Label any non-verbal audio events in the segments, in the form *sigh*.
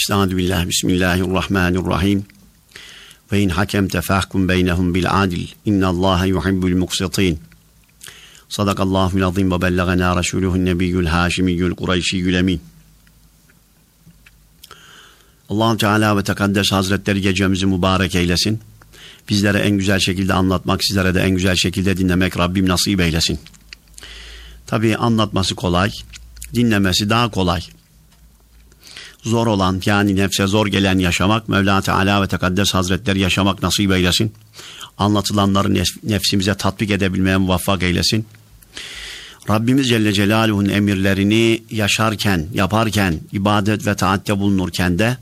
Estağfirullah billah. Bismillahirrahmanirrahim. Ve in hakemte fahkum beynehum bil adil. İnna Allah yuhibbul muksitin. Sadakallahu azim ve bellagana Resuluhun nebiyyül haşimiyyül kureyşiyyül emin. allah Teala ve Tekaddes Hazretleri gecemizi mübarek eylesin. Bizlere en güzel şekilde anlatmak, sizlere de en güzel şekilde dinlemek Rabbim nasip eylesin. Tabii anlatması kolay, dinlemesi daha kolay zor olan yani nefse zor gelen yaşamak Mevla Teala ve Tekaddes Hazretleri yaşamak nasip eylesin. Anlatılanları nef- nefsimize tatbik edebilmeye muvaffak eylesin. Rabbimiz Celle Celaluhu'nun emirlerini yaşarken, yaparken, ibadet ve taatte bulunurken de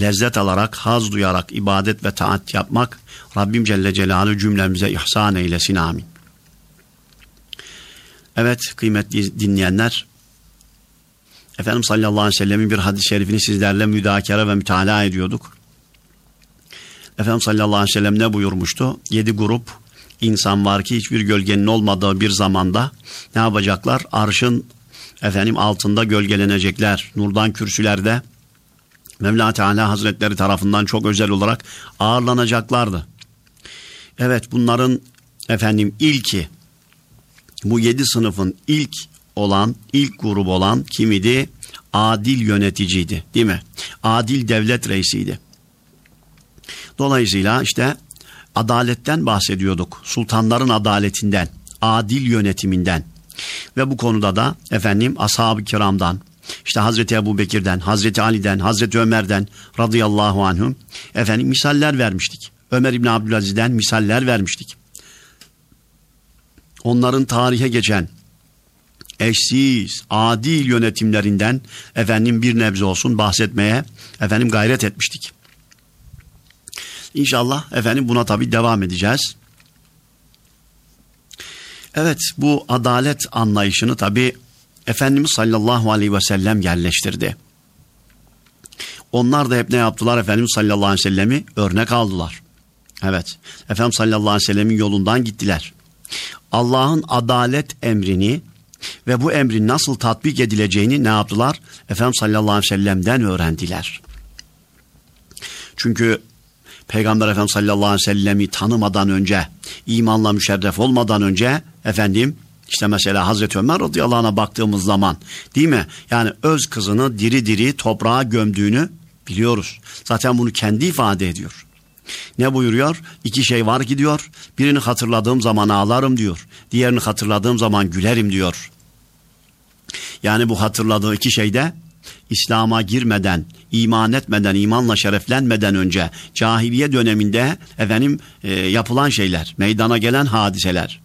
lezzet alarak, haz duyarak ibadet ve taat yapmak Rabbim Celle Celaluhu cümlemize ihsan eylesin amin. Evet kıymetli dinleyenler Efendimiz sallallahu aleyhi ve sellemin bir hadis-i şerifini sizlerle müdakere ve mütalaa ediyorduk. Efendimiz sallallahu aleyhi ve sellem ne buyurmuştu? Yedi grup insan var ki hiçbir gölgenin olmadığı bir zamanda ne yapacaklar? Arşın efendim altında gölgelenecekler. Nurdan kürsülerde Mevla Teala Hazretleri tarafından çok özel olarak ağırlanacaklardı. Evet bunların efendim ilki bu yedi sınıfın ilk olan, ilk grup olan kim idi? Adil yöneticiydi değil mi? Adil devlet reisiydi. Dolayısıyla işte adaletten bahsediyorduk. Sultanların adaletinden, adil yönetiminden. Ve bu konuda da efendim ashab-ı kiramdan, işte Hazreti Ebu Bekir'den, Hazreti Ali'den, Hazreti Ömer'den radıyallahu anhum efendim misaller vermiştik. Ömer İbni Abdülaziz'den misaller vermiştik. Onların tarihe geçen eşsiz, adil yönetimlerinden efendim bir nebze olsun bahsetmeye efendim gayret etmiştik. İnşallah efendim buna tabi devam edeceğiz. Evet bu adalet anlayışını tabi Efendimiz sallallahu aleyhi ve sellem yerleştirdi. Onlar da hep ne yaptılar? Efendimiz sallallahu aleyhi ve sellemi örnek aldılar. Evet. Efendimiz sallallahu aleyhi ve sellemin yolundan gittiler. Allah'ın adalet emrini ve bu emrin nasıl tatbik edileceğini ne yaptılar? Efendimiz sallallahu aleyhi ve sellem'den öğrendiler. Çünkü Peygamber Efendimiz sallallahu aleyhi ve sellemi tanımadan önce, imanla müşerref olmadan önce efendim işte mesela Hazreti Ömer radıyallahu anh'a baktığımız zaman değil mi? Yani öz kızını diri diri toprağa gömdüğünü biliyoruz. Zaten bunu kendi ifade ediyor. Ne buyuruyor? İki şey var ki diyor. Birini hatırladığım zaman ağlarım diyor. Diğerini hatırladığım zaman gülerim diyor. Yani bu hatırladığı iki şeyde İslam'a girmeden, iman etmeden, imanla şereflenmeden önce cahiliye döneminde efendim e, yapılan şeyler, meydana gelen hadiseler.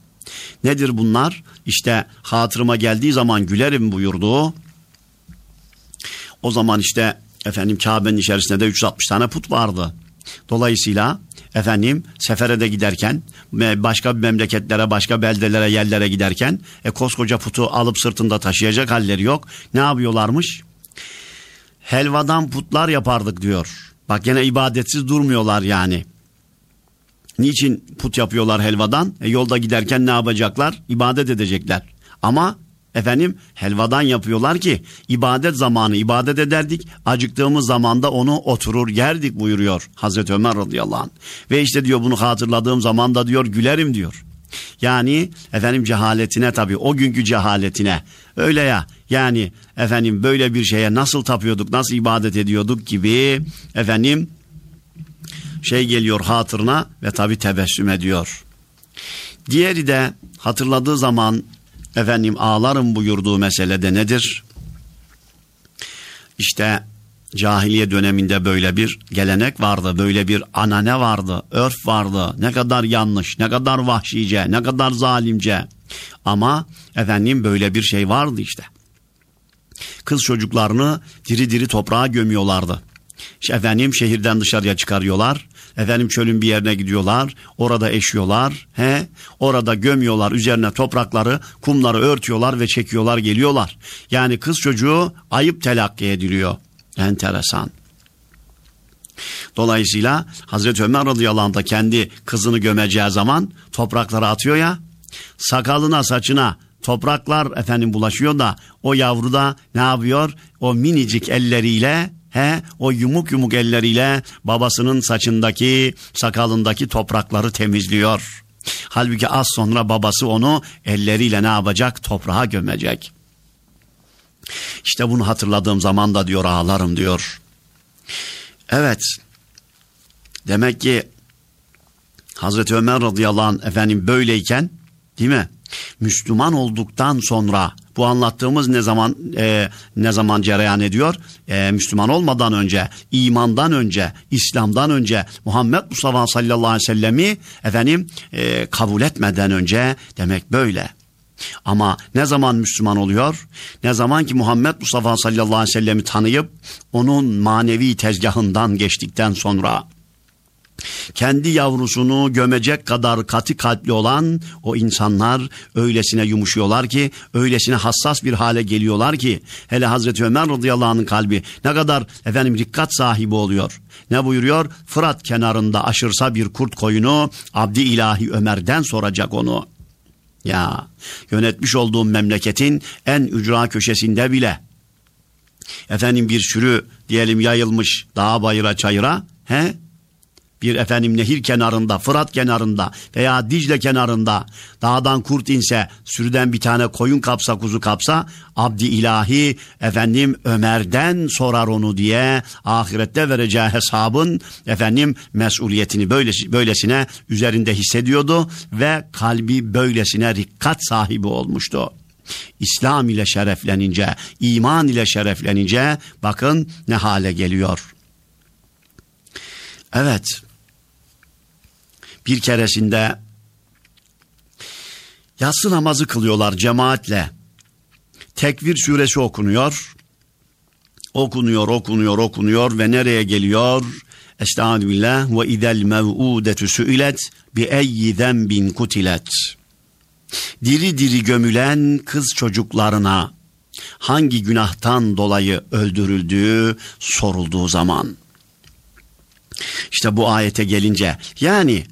Nedir bunlar? İşte hatırıma geldiği zaman gülerim buyurdu. O zaman işte efendim Kabe'nin içerisinde de 360 tane put vardı. Dolayısıyla efendim sefere de giderken başka memleketlere başka beldelere yerlere giderken e, koskoca putu alıp sırtında taşıyacak halleri yok. Ne yapıyorlarmış? Helvadan putlar yapardık diyor. Bak gene ibadetsiz durmuyorlar yani. Niçin put yapıyorlar helvadan? E, yolda giderken ne yapacaklar? İbadet edecekler. Ama efendim helvadan yapıyorlar ki ibadet zamanı ibadet ederdik. Acıktığımız zamanda onu oturur yerdik buyuruyor Hazreti Ömer radıyallahu anh. Ve işte diyor bunu hatırladığım zaman da diyor gülerim diyor. Yani efendim cehaletine tabii o günkü cehaletine öyle ya yani efendim böyle bir şeye nasıl tapıyorduk nasıl ibadet ediyorduk gibi efendim şey geliyor hatırına ve tabi tebessüm ediyor. Diğeri de hatırladığı zaman efendim ağlarım buyurduğu meselede nedir? İşte cahiliye döneminde böyle bir gelenek vardı, böyle bir anane vardı, örf vardı. Ne kadar yanlış, ne kadar vahşice, ne kadar zalimce. Ama efendim böyle bir şey vardı işte. Kız çocuklarını diri diri toprağa gömüyorlardı. Efendim şehirden dışarıya çıkarıyorlar. Efendim çölün bir yerine gidiyorlar. Orada eşiyorlar. He? Orada gömüyorlar. Üzerine toprakları, kumları örtüyorlar ve çekiyorlar geliyorlar. Yani kız çocuğu ayıp telakki ediliyor. Enteresan. Dolayısıyla Hazreti Ömer radıyallahu da kendi kızını gömeceği zaman topraklara atıyor ya. Sakalına saçına topraklar efendim bulaşıyor da o yavru da ne yapıyor? O minicik elleriyle he o yumuk yumuk elleriyle babasının saçındaki sakalındaki toprakları temizliyor. Halbuki az sonra babası onu elleriyle ne yapacak? Toprağa gömecek. İşte bunu hatırladığım zaman da diyor ağlarım diyor. Evet. Demek ki Hazreti Ömer radıyallahu anh efendim böyleyken değil mi? Müslüman olduktan sonra bu anlattığımız ne zaman e, ne zaman cereyan ediyor? E, Müslüman olmadan önce, imandan önce, İslam'dan önce, Muhammed Mustafa sallallahu aleyhi ve sellemi efendim e, kabul etmeden önce demek böyle. Ama ne zaman Müslüman oluyor? Ne zaman ki Muhammed Mustafa sallallahu aleyhi ve sellemi tanıyıp onun manevi tezgahından geçtikten sonra kendi yavrusunu gömecek kadar katı kalpli olan o insanlar öylesine yumuşuyorlar ki, öylesine hassas bir hale geliyorlar ki, hele Hazreti Ömer radıyallahu anh'ın kalbi ne kadar efendim rikkat sahibi oluyor. Ne buyuruyor? Fırat kenarında aşırsa bir kurt koyunu Abdi ilahi Ömer'den soracak onu. Ya yönetmiş olduğum memleketin en ücra köşesinde bile efendim bir sürü diyelim yayılmış dağa bayıra çayıra he bir efendim nehir kenarında, Fırat kenarında veya Dicle kenarında dağdan kurt inse, sürüden bir tane koyun kapsa, kuzu kapsa, abdi ilahi efendim Ömer'den sorar onu diye ahirette vereceği hesabın efendim mesuliyetini böylesi, böylesine üzerinde hissediyordu ve kalbi böylesine rikkat sahibi olmuştu. İslam ile şereflenince, iman ile şereflenince bakın ne hale geliyor. Evet, bir keresinde yatsı namazı kılıyorlar cemaatle. Tekvir suresi okunuyor. Okunuyor, okunuyor, okunuyor ve nereye geliyor? Estağfirullah ve idel mev'udetu su'ilet bi eyyi zenbin kutilet. Diri diri gömülen kız çocuklarına hangi günahtan dolayı öldürüldüğü sorulduğu zaman. İşte bu ayete gelince yani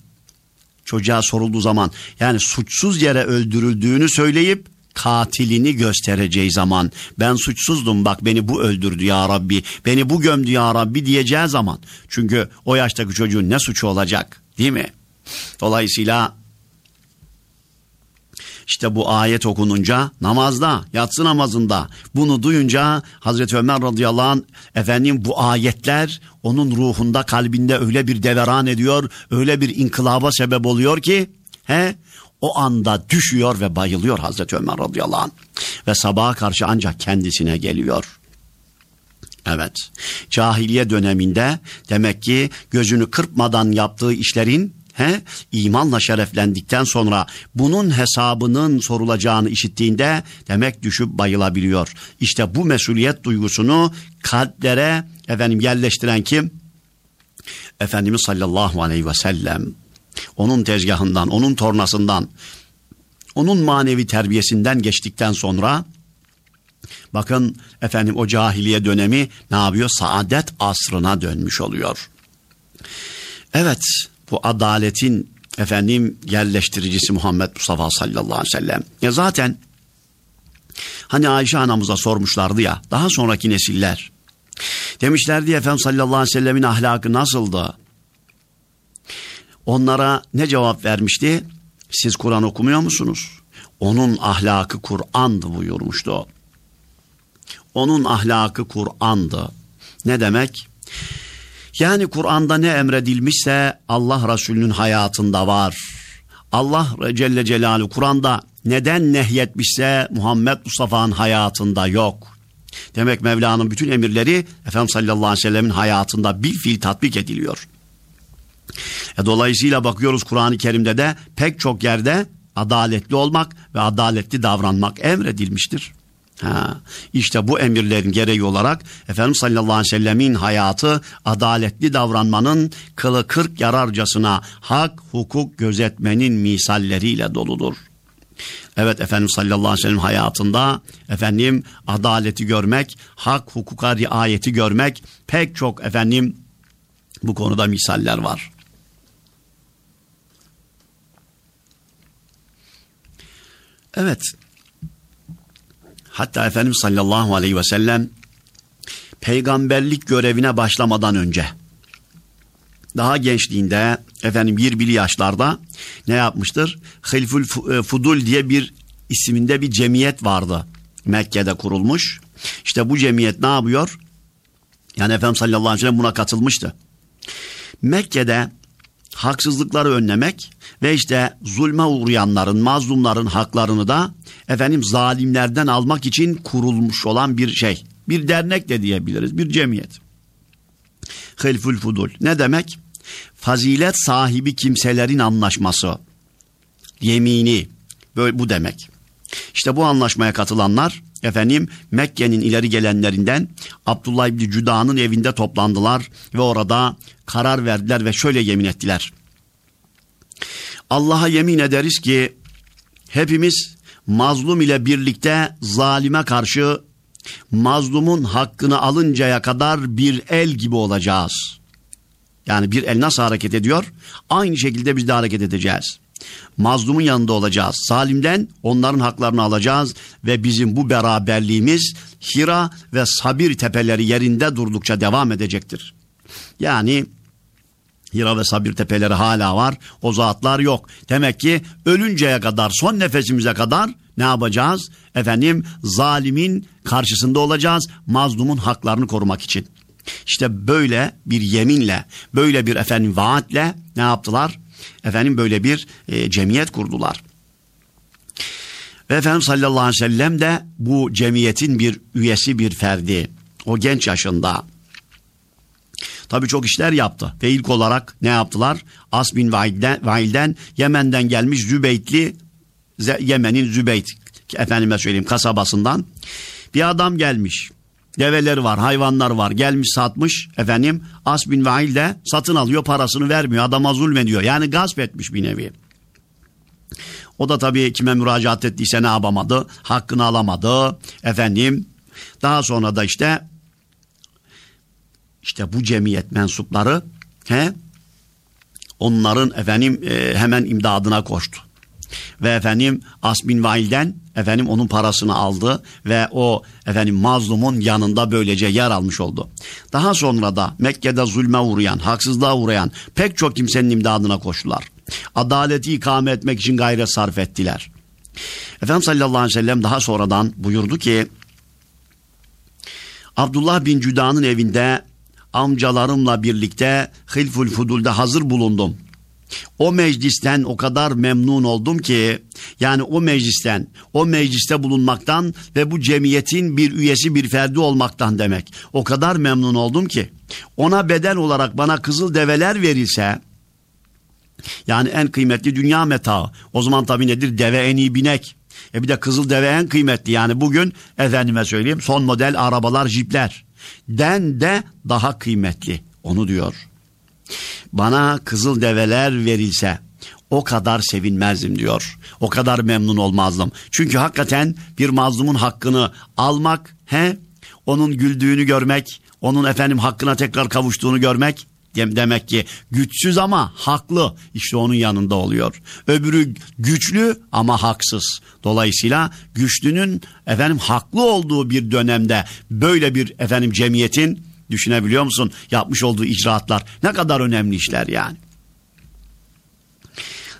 çocuğa sorulduğu zaman yani suçsuz yere öldürüldüğünü söyleyip katilini göstereceği zaman ben suçsuzdum bak beni bu öldürdü ya Rabbi beni bu gömdü ya Rabbi diyeceği zaman çünkü o yaştaki çocuğun ne suçu olacak değil mi? Dolayısıyla işte bu ayet okununca namazda, yatsı namazında bunu duyunca Hazreti Ömer radıyallahu anh efendim bu ayetler onun ruhunda kalbinde öyle bir deveran ediyor, öyle bir inkılaba sebep oluyor ki he o anda düşüyor ve bayılıyor Hazreti Ömer radıyallahu anh ve sabaha karşı ancak kendisine geliyor. Evet. Cahiliye döneminde demek ki gözünü kırpmadan yaptığı işlerin he, imanla şereflendikten sonra bunun hesabının sorulacağını işittiğinde demek düşüp bayılabiliyor. İşte bu mesuliyet duygusunu kalplere efendim yerleştiren kim? Efendimiz sallallahu aleyhi ve sellem. Onun tezgahından, onun tornasından, onun manevi terbiyesinden geçtikten sonra bakın efendim o cahiliye dönemi ne yapıyor? Saadet asrına dönmüş oluyor. Evet bu adaletin efendim yerleştiricisi Muhammed Mustafa sallallahu aleyhi ve sellem. Ya zaten hani Ayşe anamıza sormuşlardı ya daha sonraki nesiller. Demişlerdi ya Efendimiz sallallahu aleyhi ve sellemin ahlakı nasıldı? Onlara ne cevap vermişti? Siz Kur'an okumuyor musunuz? Onun ahlakı Kur'an'dı buyurmuştu. Onun ahlakı Kur'an'dı. Ne demek? Yani Kur'an'da ne emredilmişse Allah Resulü'nün hayatında var. Allah Celle Celaluhu Kur'an'da neden nehyetmişse Muhammed Mustafa'nın hayatında yok. Demek Mevla'nın bütün emirleri Efendimiz sallallahu aleyhi ve sellemin hayatında bir fiil tatbik ediliyor. E dolayısıyla bakıyoruz Kur'an-ı Kerim'de de pek çok yerde adaletli olmak ve adaletli davranmak emredilmiştir. Ha, işte bu emirlerin gereği olarak Efendimiz sallallahu aleyhi ve sellemin hayatı adaletli davranmanın kılı kırk yararcasına hak hukuk gözetmenin misalleriyle doludur. Evet Efendimiz sallallahu aleyhi ve sellem hayatında efendim adaleti görmek, hak hukuka riayeti görmek pek çok efendim bu konuda misaller var. Evet Hatta Efendimiz sallallahu aleyhi ve sellem peygamberlik görevine başlamadan önce daha gençliğinde efendim 20'li yaşlarda ne yapmıştır? Hilful e, Fudul diye bir isminde bir cemiyet vardı. Mekke'de kurulmuş. İşte bu cemiyet ne yapıyor? Yani Efendimiz sallallahu aleyhi ve sellem buna katılmıştı. Mekke'de haksızlıkları önlemek ve işte zulme uğrayanların, mazlumların haklarını da efendim zalimlerden almak için kurulmuş olan bir şey. Bir dernek de diyebiliriz, bir cemiyet. Hilful Fudul. Ne demek? Fazilet sahibi kimselerin anlaşması. Yemini. Böyle bu demek. İşte bu anlaşmaya katılanlar efendim Mekke'nin ileri gelenlerinden Abdullah İbni Cüda'nın evinde toplandılar ve orada karar verdiler ve şöyle yemin ettiler. Allah'a yemin ederiz ki hepimiz mazlum ile birlikte zalime karşı mazlumun hakkını alıncaya kadar bir el gibi olacağız. Yani bir el nasıl hareket ediyor? Aynı şekilde biz de hareket edeceğiz. Mazlumun yanında olacağız. Salimden onların haklarını alacağız ve bizim bu beraberliğimiz Hira ve Sabir tepeleri yerinde durdukça devam edecektir. Yani Hira ve Sabir tepeleri hala var. O zatlar yok. Demek ki ölünceye kadar son nefesimize kadar ne yapacağız? Efendim zalimin karşısında olacağız. Mazlumun haklarını korumak için. İşte böyle bir yeminle, böyle bir efendim vaatle ne yaptılar? Efendim böyle bir e, cemiyet kurdular. Ve Efendimiz sallallahu aleyhi ve sellem de bu cemiyetin bir üyesi, bir ferdi. O genç yaşında. Tabii çok işler yaptı. Ve ilk olarak ne yaptılar? As bin Vail'den, Vail'den Yemen'den gelmiş Zübeytli, Yemen'in Zübeyt, efendime söyleyeyim kasabasından bir adam gelmiş. Develeri var, hayvanlar var. Gelmiş satmış efendim. As bin Vail de satın alıyor parasını vermiyor. Adama zulmediyor. Yani gasp etmiş bir nevi. O da tabii kime müracaat ettiyse ne yapamadı? Hakkını alamadı. Efendim daha sonra da işte işte bu cemiyet mensupları he, onların efendim e, hemen imdadına koştu. Ve efendim As bin Vail'den efendim onun parasını aldı ve o efendim mazlumun yanında böylece yer almış oldu. Daha sonra da Mekke'de zulme uğrayan, haksızlığa uğrayan pek çok kimsenin imdadına koştular. Adaleti ikame etmek için gayret sarf ettiler. Efendimiz sallallahu aleyhi ve sellem daha sonradan buyurdu ki Abdullah bin Cüda'nın evinde amcalarımla birlikte Hilful Fudul'de hazır bulundum. O meclisten o kadar memnun oldum ki yani o meclisten, o mecliste bulunmaktan ve bu cemiyetin bir üyesi bir ferdi olmaktan demek. O kadar memnun oldum ki ona bedel olarak bana kızıl develer verilse yani en kıymetli dünya metaı. O zaman tabii nedir? Deve en iyi binek. E bir de kızıl deve en kıymetli. Yani bugün efendime söyleyeyim son model arabalar, jipler. Den de daha kıymetli. Onu diyor bana kızıl develer verilse o kadar sevinmezdim diyor. O kadar memnun olmazdım. Çünkü hakikaten bir mazlumun hakkını almak, he, onun güldüğünü görmek, onun efendim hakkına tekrar kavuştuğunu görmek demek ki güçsüz ama haklı işte onun yanında oluyor. Öbürü güçlü ama haksız. Dolayısıyla güçlünün efendim haklı olduğu bir dönemde böyle bir efendim cemiyetin Düşünebiliyor musun? Yapmış olduğu icraatlar ne kadar önemli işler yani.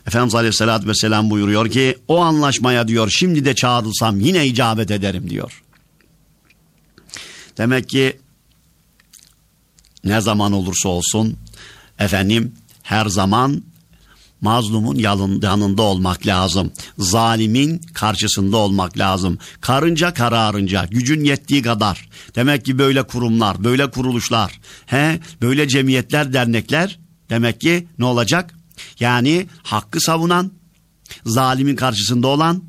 Efendimiz Aleyhisselatü Vesselam buyuruyor ki o anlaşmaya diyor şimdi de çağrılsam yine icabet ederim diyor. Demek ki ne zaman olursa olsun efendim her zaman mazlumun yanında olmak lazım. Zalimin karşısında olmak lazım. Karınca kararınca, gücün yettiği kadar. Demek ki böyle kurumlar, böyle kuruluşlar, he, böyle cemiyetler, dernekler demek ki ne olacak? Yani hakkı savunan, zalimin karşısında olan,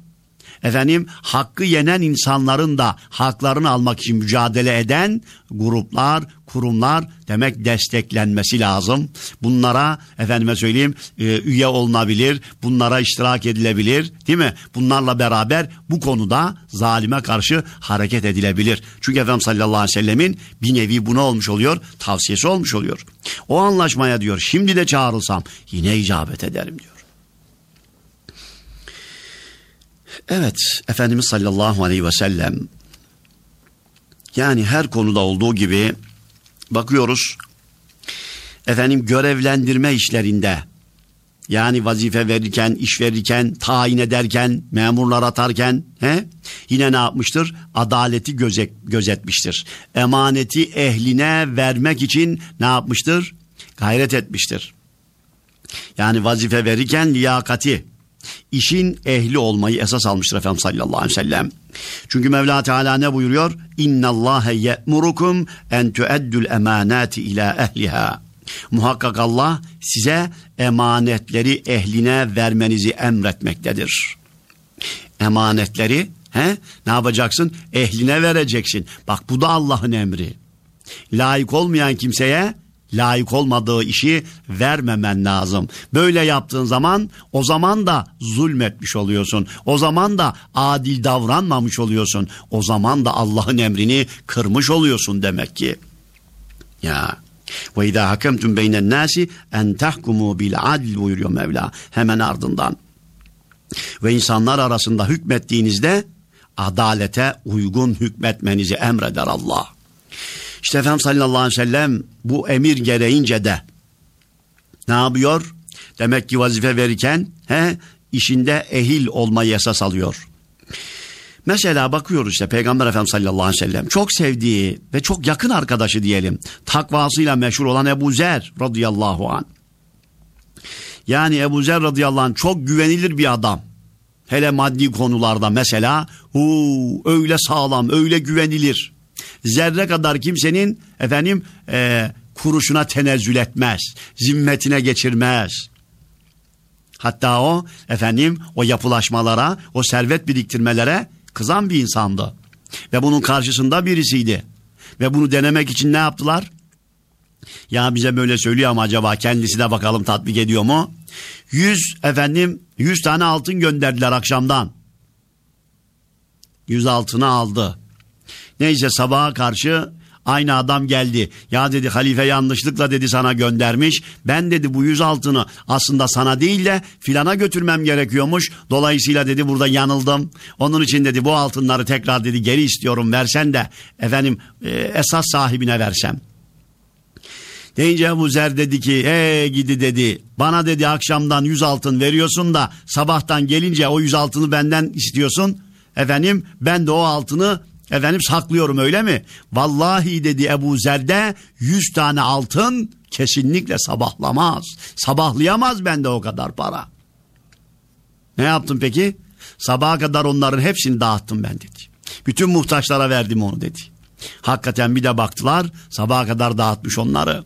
efendim hakkı yenen insanların da haklarını almak için mücadele eden gruplar, kurumlar demek desteklenmesi lazım. Bunlara efendime söyleyeyim e, üye olunabilir, bunlara iştirak edilebilir değil mi? Bunlarla beraber bu konuda zalime karşı hareket edilebilir. Çünkü Efendimiz sallallahu aleyhi ve sellemin bir nevi buna olmuş oluyor, tavsiyesi olmuş oluyor. O anlaşmaya diyor şimdi de çağrılsam yine icabet ederim diyor. Evet, Efendimiz sallallahu aleyhi ve sellem Yani her konuda olduğu gibi bakıyoruz efendim görevlendirme işlerinde yani vazife verirken, iş verirken, tayin ederken, memurlar atarken he? yine ne yapmıştır? Adaleti gözet, gözetmiştir. Emaneti ehline vermek için ne yapmıştır? Gayret etmiştir. Yani vazife verirken liyakati, işin ehli olmayı esas almıştır Efendimiz sallallahu aleyhi ve sellem. Çünkü Mevla Teala ne buyuruyor? İnna Allahe ye'murukum en tu'eddul emanati ila ehliha. Muhakkak Allah size emanetleri ehline vermenizi emretmektedir. Emanetleri he, ne yapacaksın? Ehline vereceksin. Bak bu da Allah'ın emri. Layık olmayan kimseye layık olmadığı işi vermemen lazım. Böyle yaptığın zaman o zaman da zulmetmiş oluyorsun. O zaman da adil davranmamış oluyorsun. O zaman da Allah'ın emrini kırmış oluyorsun demek ki. Ya ve izâ hakemtum beynen nâsi en tahkumu bil adl buyuruyor Mevla hemen ardından. Ve insanlar arasında hükmettiğinizde adalete uygun hükmetmenizi emreder Allah. İşte Efendimiz sallallahu aleyhi ve sellem bu emir gereğince de ne yapıyor? Demek ki vazife verirken he, işinde ehil olmayı esas alıyor. Mesela bakıyoruz işte Peygamber Efendimiz sallallahu aleyhi ve sellem çok sevdiği ve çok yakın arkadaşı diyelim. Takvasıyla meşhur olan Ebu Zer radıyallahu an. Yani Ebu Zer radıyallahu an çok güvenilir bir adam. Hele maddi konularda mesela hu öyle sağlam, öyle güvenilir. Zerre kadar kimsenin efendim e, kuruşuna tenezzül etmez. Zimmetine geçirmez. Hatta o efendim o yapılaşmalara, o servet biriktirmelere kızan bir insandı. Ve bunun karşısında birisiydi. Ve bunu denemek için ne yaptılar? Ya bize böyle söylüyor ama acaba kendisi de bakalım tatbik ediyor mu? Yüz efendim yüz tane altın gönderdiler akşamdan. Yüz altını aldı. Neyse sabaha karşı Aynı adam geldi. Ya dedi halife yanlışlıkla dedi sana göndermiş. Ben dedi bu yüz altını aslında sana değil de filana götürmem gerekiyormuş. Dolayısıyla dedi burada yanıldım. Onun için dedi bu altınları tekrar dedi geri istiyorum versen de efendim e, esas sahibine versem. Deyince Ebu Zer dedi ki hey gidi dedi bana dedi akşamdan yüz altın veriyorsun da sabahtan gelince o yüz altını benden istiyorsun. Efendim ben de o altını Efendim saklıyorum öyle mi? Vallahi dedi Ebu Zer'de yüz tane altın kesinlikle sabahlamaz. Sabahlayamaz bende o kadar para. Ne yaptım peki? Sabaha kadar onların hepsini dağıttım ben dedi. Bütün muhtaçlara verdim onu dedi. Hakikaten bir de baktılar sabaha kadar dağıtmış onları.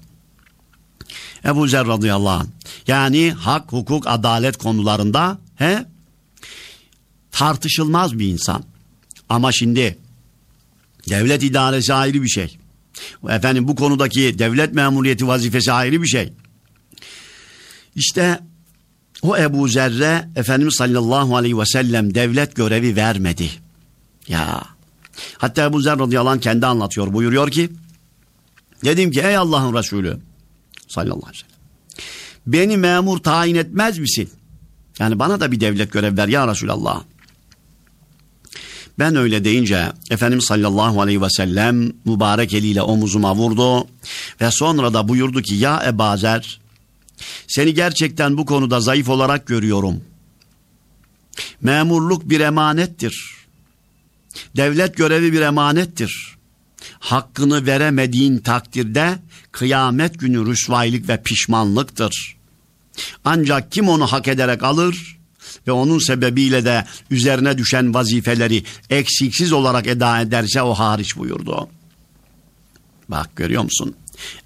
Ebu Zer radıyallahu anh. Yani hak, hukuk, adalet konularında he, tartışılmaz bir insan. Ama şimdi Devlet idaresi ayrı bir şey. Efendim bu konudaki devlet memuriyeti vazifesi ayrı bir şey. İşte o Ebu Zerre Efendimiz sallallahu aleyhi ve sellem devlet görevi vermedi. Ya. Hatta Ebu Zer radıyallahu anh kendi anlatıyor. Buyuruyor ki dedim ki ey Allah'ın Resulü sallallahu aleyhi ve sellem beni memur tayin etmez misin? Yani bana da bir devlet görev ver ya Resulallah. Ben öyle deyince Efendimiz sallallahu aleyhi ve sellem mübarek eliyle omuzuma vurdu ve sonra da buyurdu ki ya Ebazer seni gerçekten bu konuda zayıf olarak görüyorum. Memurluk bir emanettir. Devlet görevi bir emanettir. Hakkını veremediğin takdirde kıyamet günü rüsvaylık ve pişmanlıktır. Ancak kim onu hak ederek alır, ve onun sebebiyle de üzerine düşen vazifeleri eksiksiz olarak eda ederse o hariç buyurdu. Bak görüyor musun?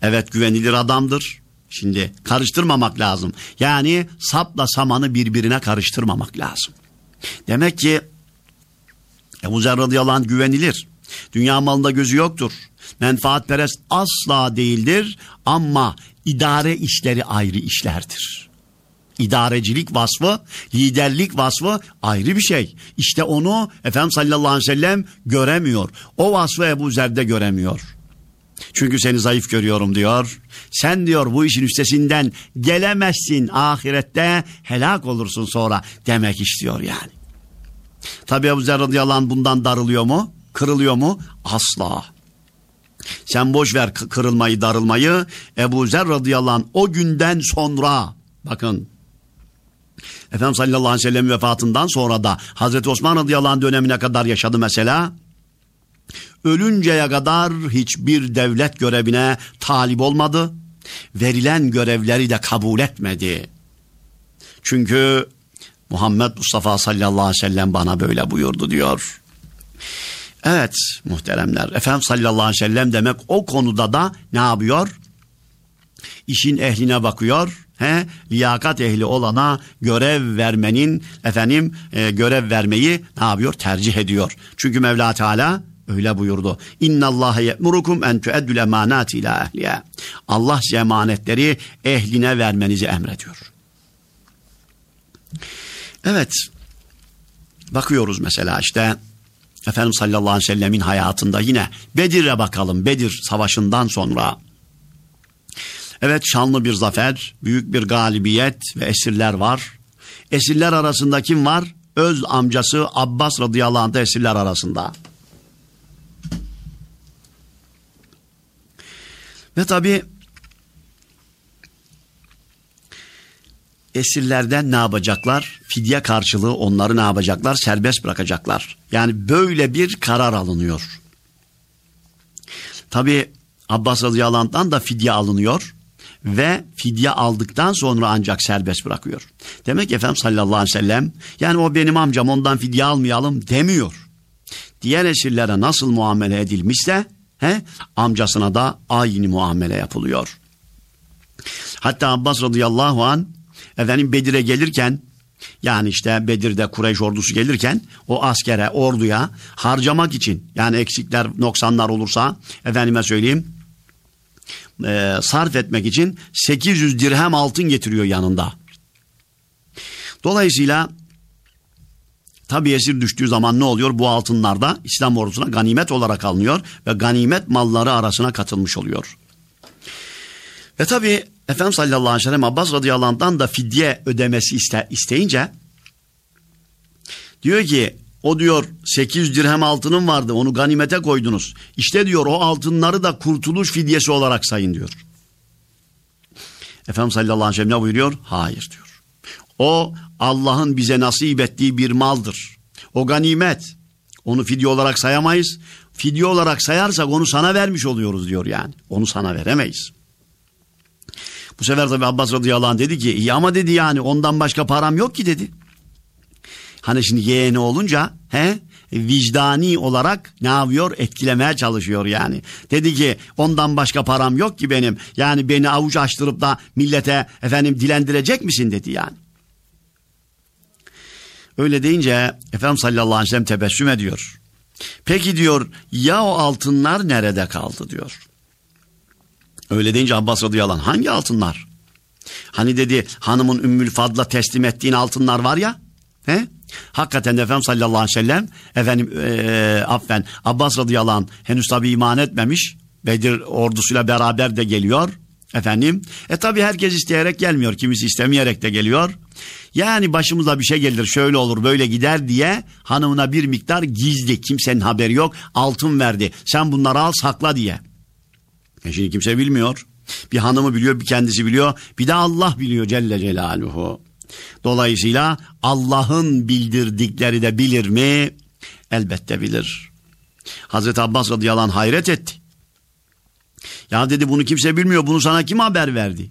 Evet güvenilir adamdır. Şimdi karıştırmamak lazım. Yani sapla samanı birbirine karıştırmamak lazım. Demek ki Ebu Zer radıyallahu anh güvenilir. Dünya malında gözü yoktur. Menfaatperest asla değildir ama idare işleri ayrı işlerdir idarecilik vasfı, liderlik vasfı ayrı bir şey. İşte onu Efendimiz sallallahu aleyhi ve sellem göremiyor. O vasfı Ebu Zer'de göremiyor. Çünkü seni zayıf görüyorum diyor. Sen diyor bu işin üstesinden gelemezsin ahirette helak olursun sonra demek istiyor yani. Tabi Ebu Zer radıyallahu anh bundan darılıyor mu? Kırılıyor mu? Asla. Sen boş ver kırılmayı darılmayı. Ebu Zer radıyallahu anh o günden sonra bakın Efendimiz sallallahu aleyhi ve sellem vefatından sonra da Hazreti Osman radıyallahu anh dönemine kadar yaşadı mesela. Ölünceye kadar hiçbir devlet görevine talip olmadı. Verilen görevleri de kabul etmedi. Çünkü Muhammed Mustafa sallallahu aleyhi ve sellem bana böyle buyurdu diyor. Evet muhteremler. Efendimiz sallallahu aleyhi ve sellem demek o konuda da ne yapıyor? İşin ehline bakıyor. He, liyakat ehli olana görev vermenin efendim e, görev vermeyi ne yapıyor? Tercih ediyor. Çünkü Mevla Teala öyle buyurdu. İnna Allah ye'murukum en tu'eddül emanati ila ehliha. Allah size emanetleri ehline vermenizi emrediyor. Evet. Bakıyoruz mesela işte Efendimiz sallallahu aleyhi ve sellemin hayatında yine Bedir'e bakalım. Bedir savaşından sonra Evet şanlı bir zafer, büyük bir galibiyet ve esirler var. Esirler arasında kim var? Öz amcası Abbas radıyallahu anh esirler arasında. Ve tabi esirlerden ne yapacaklar? Fidye karşılığı onları ne yapacaklar? Serbest bırakacaklar. Yani böyle bir karar alınıyor. Tabi Abbas radıyallahu anh'tan da fidye alınıyor ve fidye aldıktan sonra ancak serbest bırakıyor. Demek Efendimiz sallallahu aleyhi ve sellem yani o benim amcam ondan fidye almayalım demiyor. Diğer esirlere nasıl muamele edilmişse he, amcasına da aynı muamele yapılıyor. Hatta Abbas radıyallahu an efendim Bedir'e gelirken yani işte Bedir'de Kureyş ordusu gelirken o askere, orduya harcamak için yani eksikler, noksanlar olursa efendime söyleyeyim e, sarf etmek için 800 dirhem altın getiriyor yanında. Dolayısıyla tabi esir düştüğü zaman ne oluyor? Bu altınlar da İslam ordusuna ganimet olarak alınıyor ve ganimet malları arasına katılmış oluyor. Ve tabi Efendimiz sallallahu aleyhi ve sellem Abbas radıyallahu anh'dan da fidye ödemesi iste, isteyince diyor ki o diyor 800 dirhem altının vardı onu ganimete koydunuz. İşte diyor o altınları da kurtuluş fidyesi olarak sayın diyor. Efendimiz sallallahu aleyhi ve sellem ne buyuruyor? Hayır diyor. O Allah'ın bize nasip ettiği bir maldır. O ganimet. Onu fidye olarak sayamayız. Fidye olarak sayarsak onu sana vermiş oluyoruz diyor yani. Onu sana veremeyiz. Bu sefer tabi Abbas radıyallahu anh dedi ki iyi ama dedi yani ondan başka param yok ki dedi. Hani şimdi yeğeni olunca he vicdani olarak ne yapıyor? Etkilemeye çalışıyor yani. Dedi ki ondan başka param yok ki benim. Yani beni avuç açtırıp da millete efendim dilendirecek misin dedi yani. Öyle deyince Efendimiz sallallahu aleyhi ve sellem tebessüm ediyor. Peki diyor ya o altınlar nerede kaldı diyor. Öyle deyince Abbas radıyallahu anh hangi altınlar? Hani dedi hanımın Ümmül Fadla teslim ettiğin altınlar var ya. He? Hakikaten Efendimiz sallallahu aleyhi ve sellem efendim e, affen Abbas radıyallahu anh henüz tabi iman etmemiş. Bedir ordusuyla beraber de geliyor. Efendim e tabi herkes isteyerek gelmiyor. Kimisi istemeyerek de geliyor. Yani başımıza bir şey gelir şöyle olur böyle gider diye hanımına bir miktar gizli kimsenin haberi yok altın verdi. Sen bunları al sakla diye. E şimdi kimse bilmiyor. Bir hanımı biliyor bir kendisi biliyor bir de Allah biliyor Celle Celaluhu. Dolayısıyla Allah'ın bildirdikleri de bilir mi? Elbette bilir. Hazreti Abbas radıyallahu anh hayret etti. Ya dedi bunu kimse bilmiyor bunu sana kim haber verdi?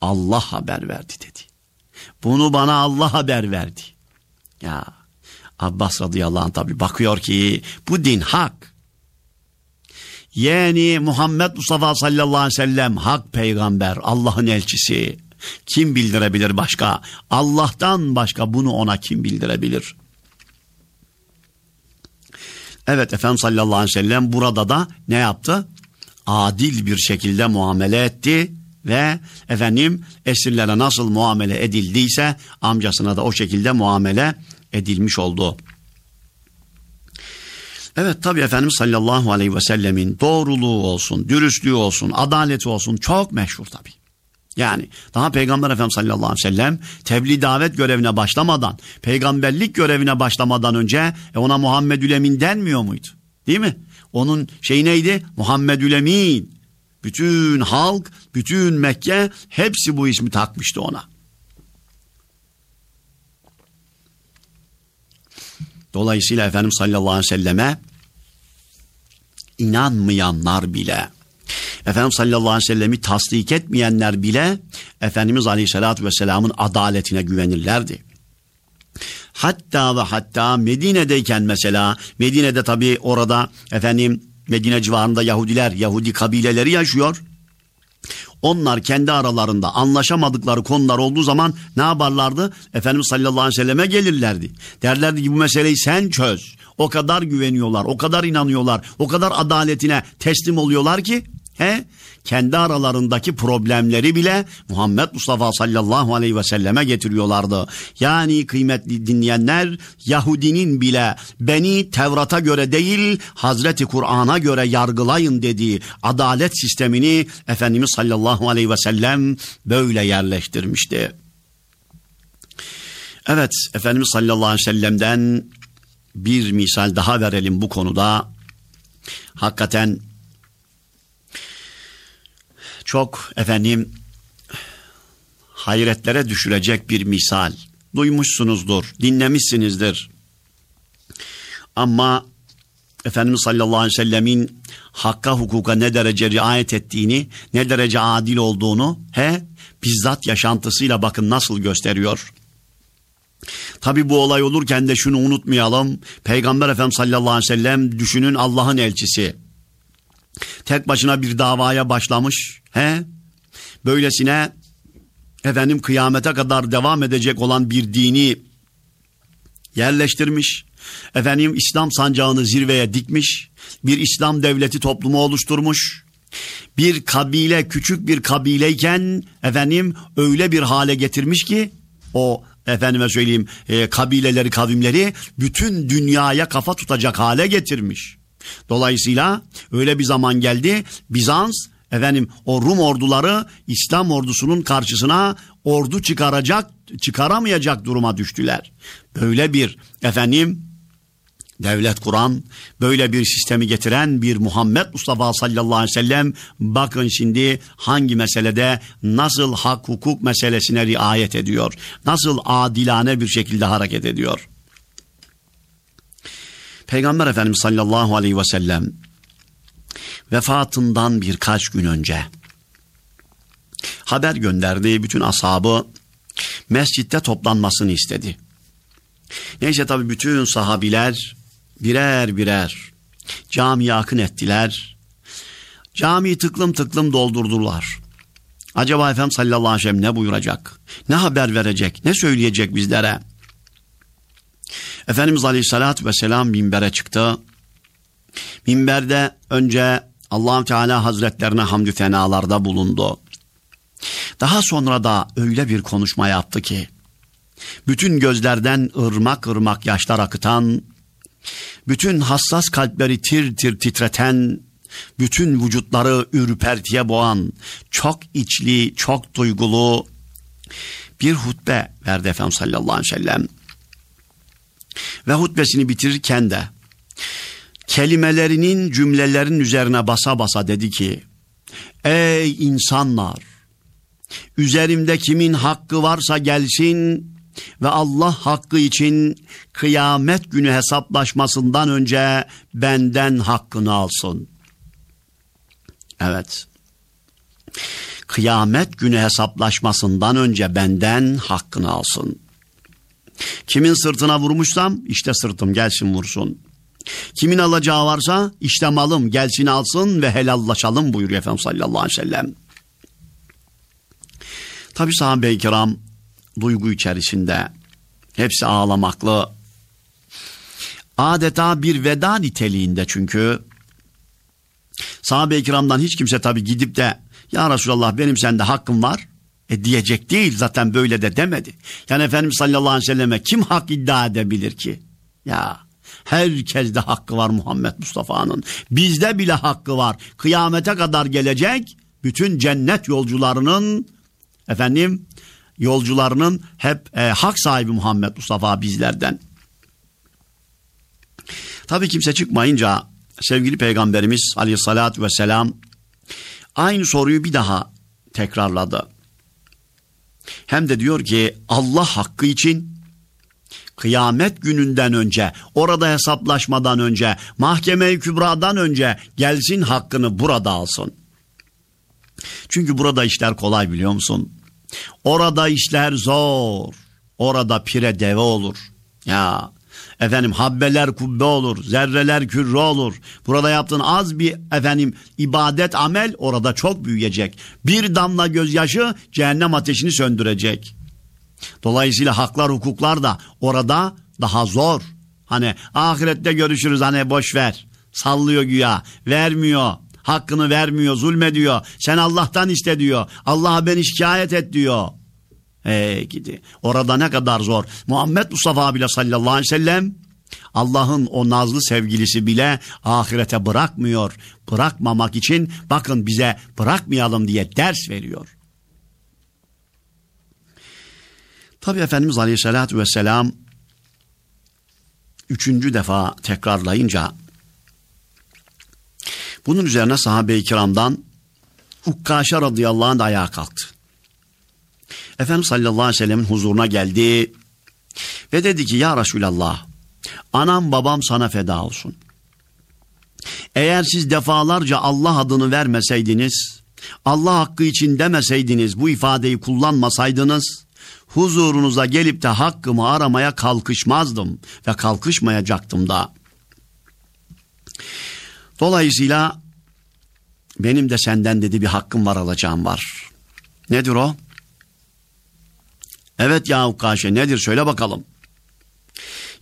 Allah haber verdi dedi. Bunu bana Allah haber verdi. Ya Abbas radıyallahu anh tabi bakıyor ki bu din hak. Yani Muhammed Mustafa sallallahu aleyhi ve sellem hak peygamber Allah'ın elçisi. Kim bildirebilir başka? Allah'tan başka bunu ona kim bildirebilir? Evet Efendimiz sallallahu aleyhi ve sellem burada da ne yaptı? Adil bir şekilde muamele etti ve efendim esirlere nasıl muamele edildiyse amcasına da o şekilde muamele edilmiş oldu. Evet tabi Efendimiz sallallahu aleyhi ve sellemin doğruluğu olsun, dürüstlüğü olsun, adaleti olsun çok meşhur tabi. Yani daha Peygamber Efendimiz sallallahu aleyhi ve sellem tebliğ davet görevine başlamadan, peygamberlik görevine başlamadan önce e ona Muhammedül Emin denmiyor muydu? Değil mi? Onun şey neydi? Muhammedül Emin. Bütün halk, bütün Mekke hepsi bu ismi takmıştı ona. Dolayısıyla Efendimiz sallallahu aleyhi ve selleme inanmayanlar bile, Efendimiz sallallahu aleyhi ve sellemi tasdik etmeyenler bile Efendimiz aleyhissalatü vesselamın adaletine güvenirlerdi. Hatta ve hatta Medine'deyken mesela Medine'de tabi orada efendim Medine civarında Yahudiler, Yahudi kabileleri yaşıyor. Onlar kendi aralarında anlaşamadıkları konular olduğu zaman ne yaparlardı? Efendimiz sallallahu aleyhi ve selleme gelirlerdi. Derlerdi ki bu meseleyi sen çöz. O kadar güveniyorlar, o kadar inanıyorlar, o kadar adaletine teslim oluyorlar ki He? Kendi aralarındaki problemleri bile Muhammed Mustafa sallallahu aleyhi ve selleme getiriyorlardı. Yani kıymetli dinleyenler Yahudinin bile beni Tevrat'a göre değil Hazreti Kur'an'a göre yargılayın dediği adalet sistemini Efendimiz sallallahu aleyhi ve sellem böyle yerleştirmişti. Evet Efendimiz sallallahu aleyhi ve sellem'den bir misal daha verelim bu konuda. Hakikaten çok efendim hayretlere düşürecek bir misal. Duymuşsunuzdur, dinlemişsinizdir. Ama Efendimiz sallallahu aleyhi ve sellemin hakka hukuka ne derece riayet ettiğini, ne derece adil olduğunu he bizzat yaşantısıyla bakın nasıl gösteriyor. Tabi bu olay olurken de şunu unutmayalım. Peygamber Efendimiz sallallahu aleyhi ve sellem düşünün Allah'ın elçisi. Tek başına bir davaya başlamış. He? Böylesine efendim kıyamete kadar devam edecek olan bir dini yerleştirmiş. Efendim İslam sancağını zirveye dikmiş. Bir İslam devleti toplumu oluşturmuş. Bir kabile küçük bir kabileyken efendim öyle bir hale getirmiş ki o efendime söyleyeyim e, kabileleri kavimleri bütün dünyaya kafa tutacak hale getirmiş. Dolayısıyla öyle bir zaman geldi Bizans efendim o Rum orduları İslam ordusunun karşısına ordu çıkaracak çıkaramayacak duruma düştüler. Böyle bir efendim devlet kuran, böyle bir sistemi getiren bir Muhammed Mustafa sallallahu aleyhi ve sellem bakın şimdi hangi meselede nasıl hak hukuk meselesine riayet ediyor. Nasıl adilane bir şekilde hareket ediyor. Peygamber Efendimiz sallallahu aleyhi ve sellem vefatından birkaç gün önce haber gönderdiği bütün ashabı mescitte toplanmasını istedi. Neyse tabi bütün sahabiler birer birer camiye akın ettiler. Camiyi tıklım tıklım doldurdular. Acaba Efendimiz sallallahu aleyhi ve sellem ne buyuracak? Ne haber verecek? Ne söyleyecek bizlere? Efendimiz Aleyhisselatü Vesselam minbere çıktı. Minberde önce allah Teala Hazretlerine hamdü fenalarda bulundu. Daha sonra da öyle bir konuşma yaptı ki, bütün gözlerden ırmak ırmak yaşlar akıtan, bütün hassas kalpleri tir tir titreten, bütün vücutları ürpertiye boğan, çok içli, çok duygulu bir hutbe verdi Efendimiz sallallahu aleyhi ve sellem. Ve hutbesini bitirirken de kelimelerinin cümlelerin üzerine basa basa dedi ki Ey insanlar üzerimde kimin hakkı varsa gelsin ve Allah hakkı için kıyamet günü hesaplaşmasından önce benden hakkını alsın. Evet. Kıyamet günü hesaplaşmasından önce benden hakkını alsın. Kimin sırtına vurmuşsam işte sırtım gelsin vursun. Kimin alacağı varsa işte malım gelsin alsın ve helallaşalım buyuruyor Efendimiz sallallahu aleyhi ve sellem. Tabi sahabe-i kiram duygu içerisinde hepsi ağlamaklı. Adeta bir veda niteliğinde çünkü sahabe-i kiramdan hiç kimse tabi gidip de ya Resulallah benim sende hakkım var e diyecek değil zaten böyle de demedi. Yani Efendimiz sallallahu aleyhi ve selleme kim hak iddia edebilir ki? Ya herkeste hakkı var Muhammed Mustafa'nın. Bizde bile hakkı var. Kıyamete kadar gelecek bütün cennet yolcularının efendim yolcularının hep e, hak sahibi Muhammed Mustafa bizlerden. Tabii kimse çıkmayınca sevgili peygamberimiz aleyhissalatü vesselam aynı soruyu bir daha tekrarladı. Hem de diyor ki Allah hakkı için kıyamet gününden önce, orada hesaplaşmadan önce, mahkeme-i kübradan önce gelsin hakkını burada alsın. Çünkü burada işler kolay biliyor musun? Orada işler zor. Orada pire deve olur. Ya efendim habbeler kubbe olur, zerreler kürre olur. Burada yaptığın az bir efendim ibadet amel orada çok büyüyecek. Bir damla gözyaşı cehennem ateşini söndürecek. Dolayısıyla haklar hukuklar da orada daha zor. Hani ahirette görüşürüz hani boş ver. Sallıyor güya. Vermiyor. Hakkını vermiyor. Zulmediyor. Sen Allah'tan iste diyor. Allah'a beni şikayet et diyor. Ee gidi. Orada ne kadar zor. Muhammed Mustafa bile sallallahu aleyhi ve sellem Allah'ın o nazlı sevgilisi bile ahirete bırakmıyor. Bırakmamak için bakın bize bırakmayalım diye ders veriyor. Tabi Efendimiz Aleyhisselatü Vesselam üçüncü defa tekrarlayınca bunun üzerine sahabe-i kiramdan Ukkaşa radıyallahu anh da ayağa kalktı. Efendimiz sallallahu aleyhi ve sellemin huzuruna geldi ve dedi ki ya Resulallah anam babam sana feda olsun. Eğer siz defalarca Allah adını vermeseydiniz, Allah hakkı için demeseydiniz, bu ifadeyi kullanmasaydınız, huzurunuza gelip de hakkımı aramaya kalkışmazdım ve kalkışmayacaktım da. Dolayısıyla benim de senden dedi bir hakkım var alacağım var. Nedir o? Evet ya Ukkaşe nedir söyle bakalım.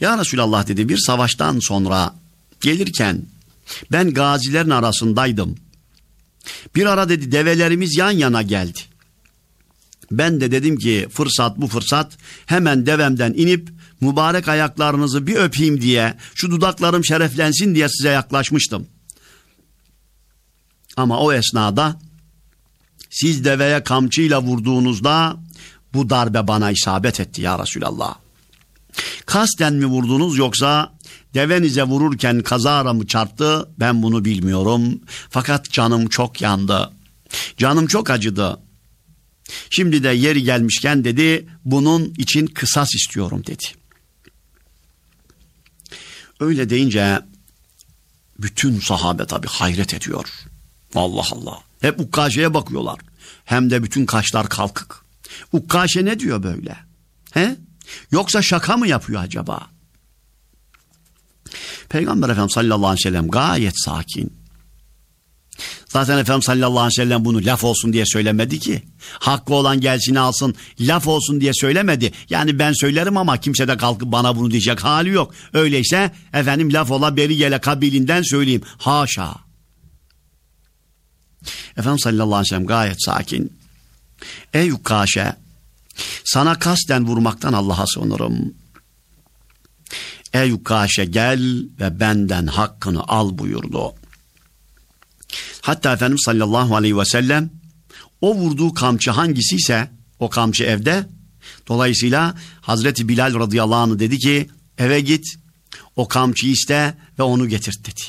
Ya Resulallah dedi bir savaştan sonra gelirken ben gazilerin arasındaydım. Bir ara dedi develerimiz yan yana geldi. Ben de dedim ki fırsat bu fırsat hemen devemden inip mübarek ayaklarınızı bir öpeyim diye şu dudaklarım şereflensin diye size yaklaşmıştım. Ama o esnada siz deveye kamçıyla vurduğunuzda bu darbe bana isabet etti ya Resulallah. Kasten mi vurdunuz yoksa devenize vururken kazara mı çarptı ben bunu bilmiyorum. Fakat canım çok yandı. Canım çok acıdı. Şimdi de yeri gelmişken dedi bunun için kısas istiyorum dedi. Öyle deyince bütün sahabe tabi hayret ediyor. Allah Allah. Hep Ukkaşe'ye bakıyorlar. Hem de bütün kaşlar kalkık. Ukkaşe ne diyor böyle? He? Yoksa şaka mı yapıyor acaba? Peygamber Efendimiz sallallahu aleyhi ve sellem gayet sakin. Zaten Efendimiz sallallahu aleyhi ve sellem bunu laf olsun diye söylemedi ki. Hakkı olan gelsin alsın laf olsun diye söylemedi. Yani ben söylerim ama kimse de kalkıp bana bunu diyecek hali yok. Öyleyse efendim laf ola beri gele kabilinden söyleyeyim. Haşa. Efendimiz sallallahu aleyhi ve sellem gayet sakin. Ey Ukkaşe sana kasten vurmaktan Allah'a sığınırım. Ey Ukkaşe gel ve benden hakkını al buyurdu. Hatta Efendimiz sallallahu aleyhi ve sellem o vurduğu kamçı hangisiyse o kamçı evde. Dolayısıyla Hazreti Bilal radıyallahu anh dedi ki eve git o kamçıyı iste ve onu getirt dedi.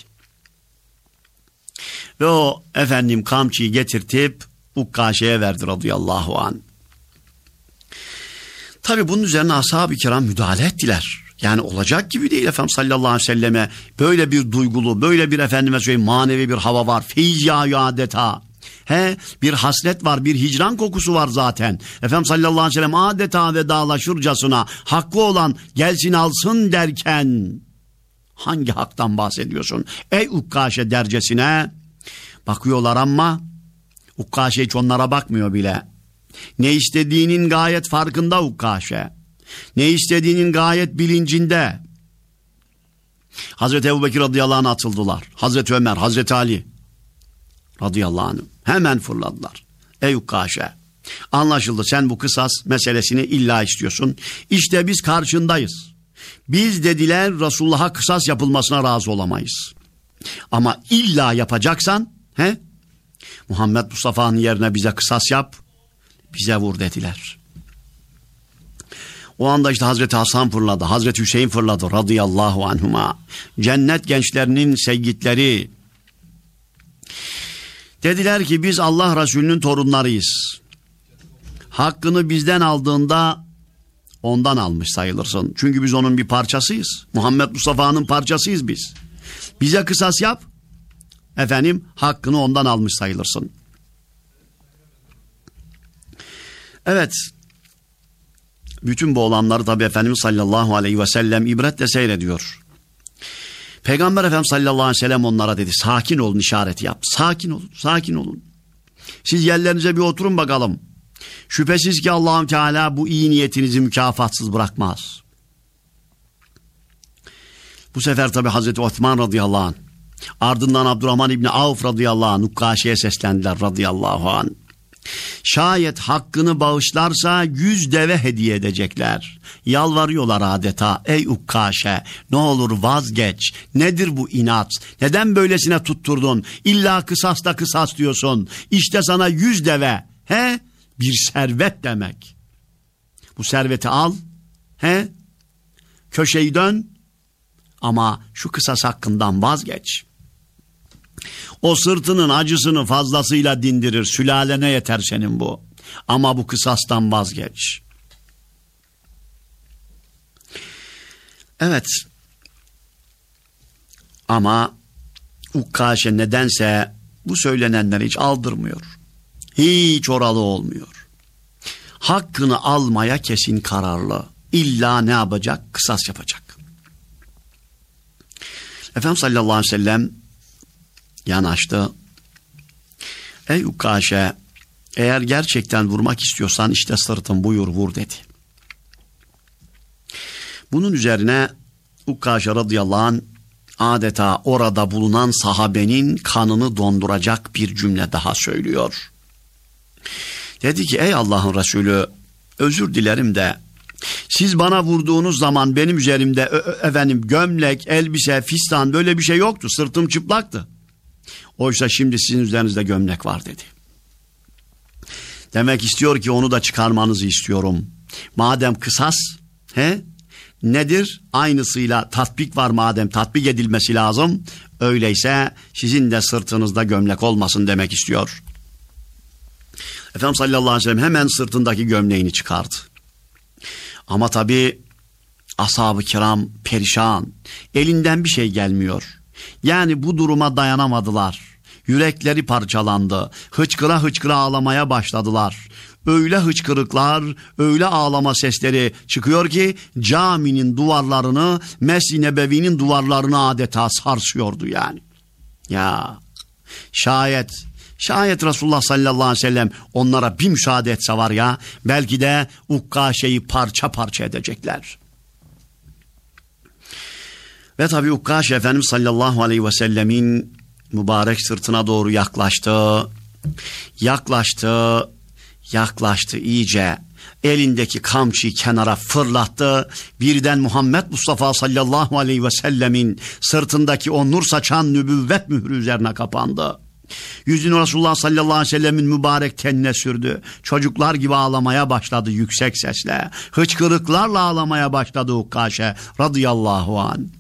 Ve o efendim kamçıyı getirtip Ukkaşe'ye verdi radıyallahu an. Tabi bunun üzerine ashab-ı kiram müdahale ettiler. Yani olacak gibi değil Efendimiz sallallahu aleyhi ve selleme böyle bir duygulu, böyle bir efendime söyleyeyim manevi bir hava var. Feyiz yağıyor adeta. He, bir haslet var, bir hicran kokusu var zaten. Efendimiz sallallahu aleyhi ve sellem adeta vedalaşırcasına hakkı olan gelsin alsın derken hangi haktan bahsediyorsun? Ey ukkaşe dercesine bakıyorlar ama ukkaşe hiç onlara bakmıyor bile. Ne istediğinin gayet farkında ukkaşe. Ne istediğinin gayet bilincinde. Hazreti Ebu Bekir radıyallahu anh atıldılar. Hazreti Ömer, Hazreti Ali radıyallahu anh hemen fırladılar. Ey ukkaşe anlaşıldı sen bu kısas meselesini illa istiyorsun. İşte biz karşındayız. Biz dediler Resulullah'a kısas yapılmasına razı olamayız. Ama illa yapacaksan he? Muhammed Mustafa'nın yerine bize kısas yap, bize vur dediler. O anda işte Hazreti Hasan fırladı, Hazreti Hüseyin fırladı radıyallahu anhuma. Cennet gençlerinin sevgitleri. Dediler ki biz Allah Resulü'nün torunlarıyız. Hakkını bizden aldığında ondan almış sayılırsın. Çünkü biz onun bir parçasıyız. Muhammed Mustafa'nın parçasıyız biz. Bize kısas yap. Efendim hakkını ondan almış sayılırsın. Evet. Bütün bu olanları tabi Efendimiz sallallahu aleyhi ve sellem ibretle seyrediyor. Peygamber Efendimiz sallallahu aleyhi ve sellem onlara dedi sakin olun işareti yap. Sakin olun, sakin olun. Siz yerlerinize bir oturun bakalım. Şüphesiz ki Allah'ım Teala bu iyi niyetinizi mükafatsız bırakmaz. Bu sefer tabi Hazreti Osman radıyallahu anh ardından Abdurrahman İbni Avf radıyallahu anh Ukkaşe'ye seslendiler radıyallahu anh. Şayet hakkını bağışlarsa yüz deve hediye edecekler. Yalvarıyorlar adeta. Ey Ukkaşe ne olur vazgeç. Nedir bu inat? Neden böylesine tutturdun? İlla kısas da kısas diyorsun. İşte sana yüz deve. He? Bir servet demek. Bu serveti al. He? Köşeyi dön. Ama şu kısas hakkından vazgeç. O sırtının acısını fazlasıyla dindirir. Sülalene yeter senin bu. Ama bu kısastan vazgeç. Evet. Ama Ukkaşe nedense bu söylenenleri hiç aldırmıyor. Hiç oralı olmuyor. Hakkını almaya kesin kararlı. İlla ne yapacak? Kısas yapacak. Efendimiz sallallahu aleyhi ve sellem yanaştı. Ey Ukkaşe eğer gerçekten vurmak istiyorsan işte sırtın buyur vur dedi. Bunun üzerine Ukkaşe radıyallahu anh adeta orada bulunan sahabenin kanını donduracak bir cümle daha söylüyor. Dedi ki ey Allah'ın Resulü özür dilerim de siz bana vurduğunuz zaman benim üzerimde efendim gömlek, elbise, fistan böyle bir şey yoktu. Sırtım çıplaktı. Oysa şimdi sizin üzerinizde gömlek var dedi. Demek istiyor ki onu da çıkarmanızı istiyorum. Madem kısas, he? Nedir? Aynısıyla tatbik var madem tatbik edilmesi lazım. Öyleyse sizin de sırtınızda gömlek olmasın demek istiyor. Efendimiz sallallahu aleyhi ve sellem hemen sırtındaki gömleğini çıkardı. Ama tabi ashab-ı kiram perişan. Elinden bir şey gelmiyor. Yani bu duruma dayanamadılar. Yürekleri parçalandı. Hıçkıra hıçkıra ağlamaya başladılar. Öyle hıçkırıklar, öyle ağlama sesleri çıkıyor ki caminin duvarlarını, Mescid-i Nebevi'nin duvarlarını adeta sarsıyordu yani. Ya şayet Şayet Resulullah sallallahu aleyhi ve sellem onlara bir müsaade etse var ya belki de Ukkaşe'yi parça parça edecekler. Ve tabi Ukkaş Efendimiz sallallahu aleyhi ve sellemin mübarek sırtına doğru yaklaştı. Yaklaştı, yaklaştı iyice. Elindeki kamçıyı kenara fırlattı. Birden Muhammed Mustafa sallallahu aleyhi ve sellemin sırtındaki o nur saçan nübüvvet mührü üzerine kapandı. Yüzünü Resulullah sallallahu aleyhi ve sellemin mübarek tenine sürdü. Çocuklar gibi ağlamaya başladı yüksek sesle. Hıçkırıklarla ağlamaya başladı Ukkaşe radıyallahu an.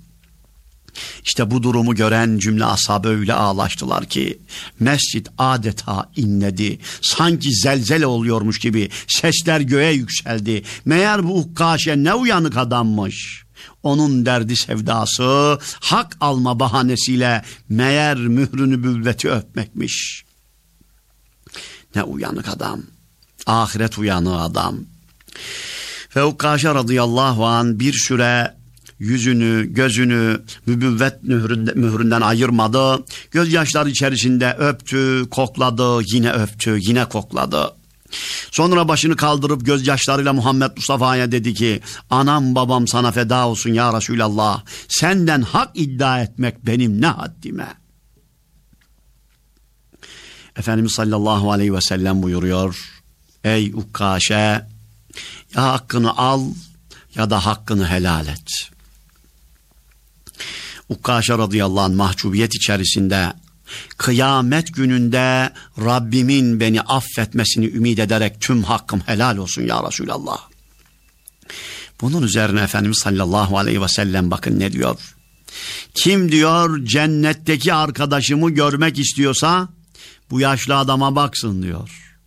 İşte bu durumu gören cümle ashabı öyle ağlaştılar ki mescit adeta inledi. Sanki zelzele oluyormuş gibi sesler göğe yükseldi. Meğer bu Ukkaşe ne uyanık adammış. Onun derdi sevdası hak alma bahanesiyle meğer mührünü büvveti öpmekmiş. Ne uyanık adam. Ahiret uyanığı adam. Ve Ukkaşe radıyallahu an bir süre yüzünü, gözünü mübüvvet mühründen, mühründen ayırmadı. Gözyaşları içerisinde öptü, kokladı, yine öptü, yine kokladı. Sonra başını kaldırıp gözyaşlarıyla Muhammed Mustafa'ya dedi ki anam babam sana feda olsun ya Resulallah senden hak iddia etmek benim ne haddime. Efendimiz sallallahu aleyhi ve sellem buyuruyor ey Ukkaşe ya hakkını al ya da hakkını helal et. Ukkaşe radıyallahu anh mahcubiyet içerisinde kıyamet gününde Rabbimin beni affetmesini ümit ederek tüm hakkım helal olsun ya Resulallah. Bunun üzerine Efendimiz sallallahu aleyhi ve sellem bakın ne diyor. Kim diyor cennetteki arkadaşımı görmek istiyorsa bu yaşlı adama baksın diyor.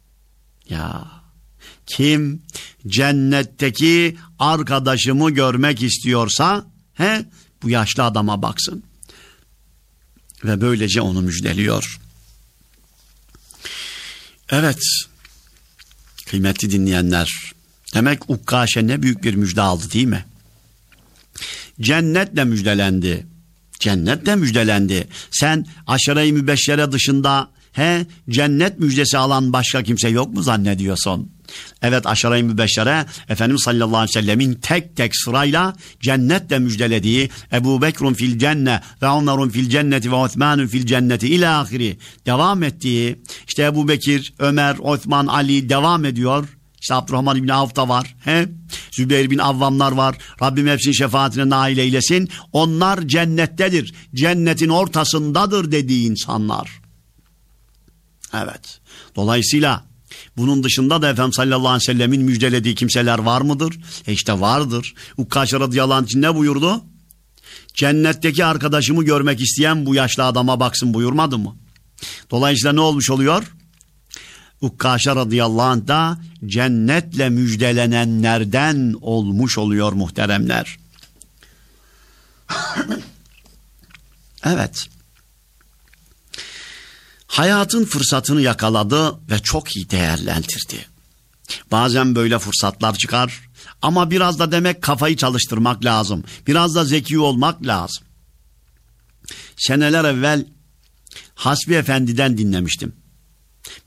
Ya kim cennetteki arkadaşımı görmek istiyorsa he bu yaşlı adama baksın. Ve böylece onu müjdeliyor. Evet. Kıymetli dinleyenler. Demek Ukkaşe ne büyük bir müjde aldı değil mi? Cennetle müjdelendi. Cennetle müjdelendi. Sen aşere-i mübeşşere dışında he cennet müjdesi alan başka kimse yok mu zannediyorsun? Evet aşara-i mübeşşere Efendimiz sallallahu aleyhi ve sellemin tek tek sırayla cennetle müjdelediği Ebu Bekrun fil cenne ve Ömerun fil cenneti ve Osmanun fil cenneti ila ahiri devam ettiği işte Ebu Bekir, Ömer, Osman, Ali devam ediyor. İşte Abdurrahman İbni Avf da var. He? Zübeyir bin Avvamlar var. Rabbim hepsinin şefaatine nail eylesin. Onlar cennettedir. Cennetin ortasındadır dediği insanlar. Evet. Dolayısıyla bunun dışında da Efendimiz sallallahu aleyhi ve sellemin müjdelediği kimseler var mıdır? E işte vardır. Ukkaş radıyallahu anh ne buyurdu? Cennetteki arkadaşımı görmek isteyen bu yaşlı adama baksın buyurmadı mı? Dolayısıyla ne olmuş oluyor? Ukkaşa radıyallahu anh da cennetle müjdelenenlerden olmuş oluyor muhteremler. *coughs* evet hayatın fırsatını yakaladı ve çok iyi değerlendirdi. Bazen böyle fırsatlar çıkar ama biraz da demek kafayı çalıştırmak lazım. Biraz da zeki olmak lazım. Seneler evvel Hasbi Efendi'den dinlemiştim.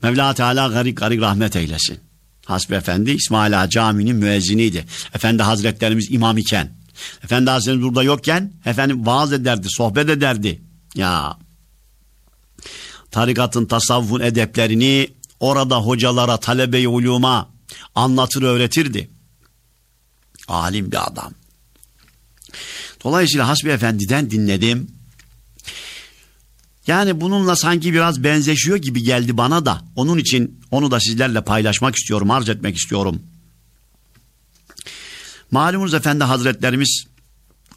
Mevla Teala garik garik rahmet eylesin. Hasbi Efendi İsmail Ağa Camii'nin müezziniydi. Efendi Hazretlerimiz imam iken. Efendi Hazretlerimiz burada yokken efendim vaaz ederdi, sohbet ederdi. Ya tarikatın tasavvufun edeplerini orada hocalara, talebe-i uluma anlatır öğretirdi. Alim bir adam. Dolayısıyla Hasbi Efendi'den dinledim. Yani bununla sanki biraz benzeşiyor gibi geldi bana da. Onun için onu da sizlerle paylaşmak istiyorum, arz etmek istiyorum. Malumunuz Efendi Hazretlerimiz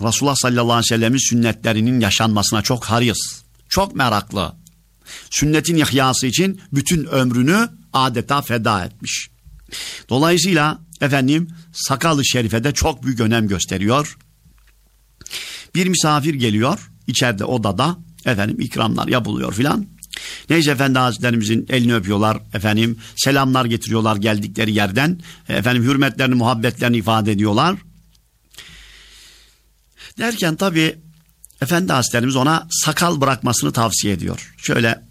Resulullah sallallahu aleyhi ve sellemin sünnetlerinin yaşanmasına çok haris, çok meraklı sünnetin ihyası için bütün ömrünü adeta feda etmiş. Dolayısıyla efendim sakalı şerife de çok büyük önem gösteriyor. Bir misafir geliyor içeride odada efendim ikramlar yapılıyor filan. Neyse Efendi Hazretlerimizin elini öpüyorlar efendim selamlar getiriyorlar geldikleri yerden efendim hürmetlerini muhabbetlerini ifade ediyorlar. Derken tabi Efendi Hazretlerimiz ona sakal bırakmasını tavsiye ediyor. Şöyle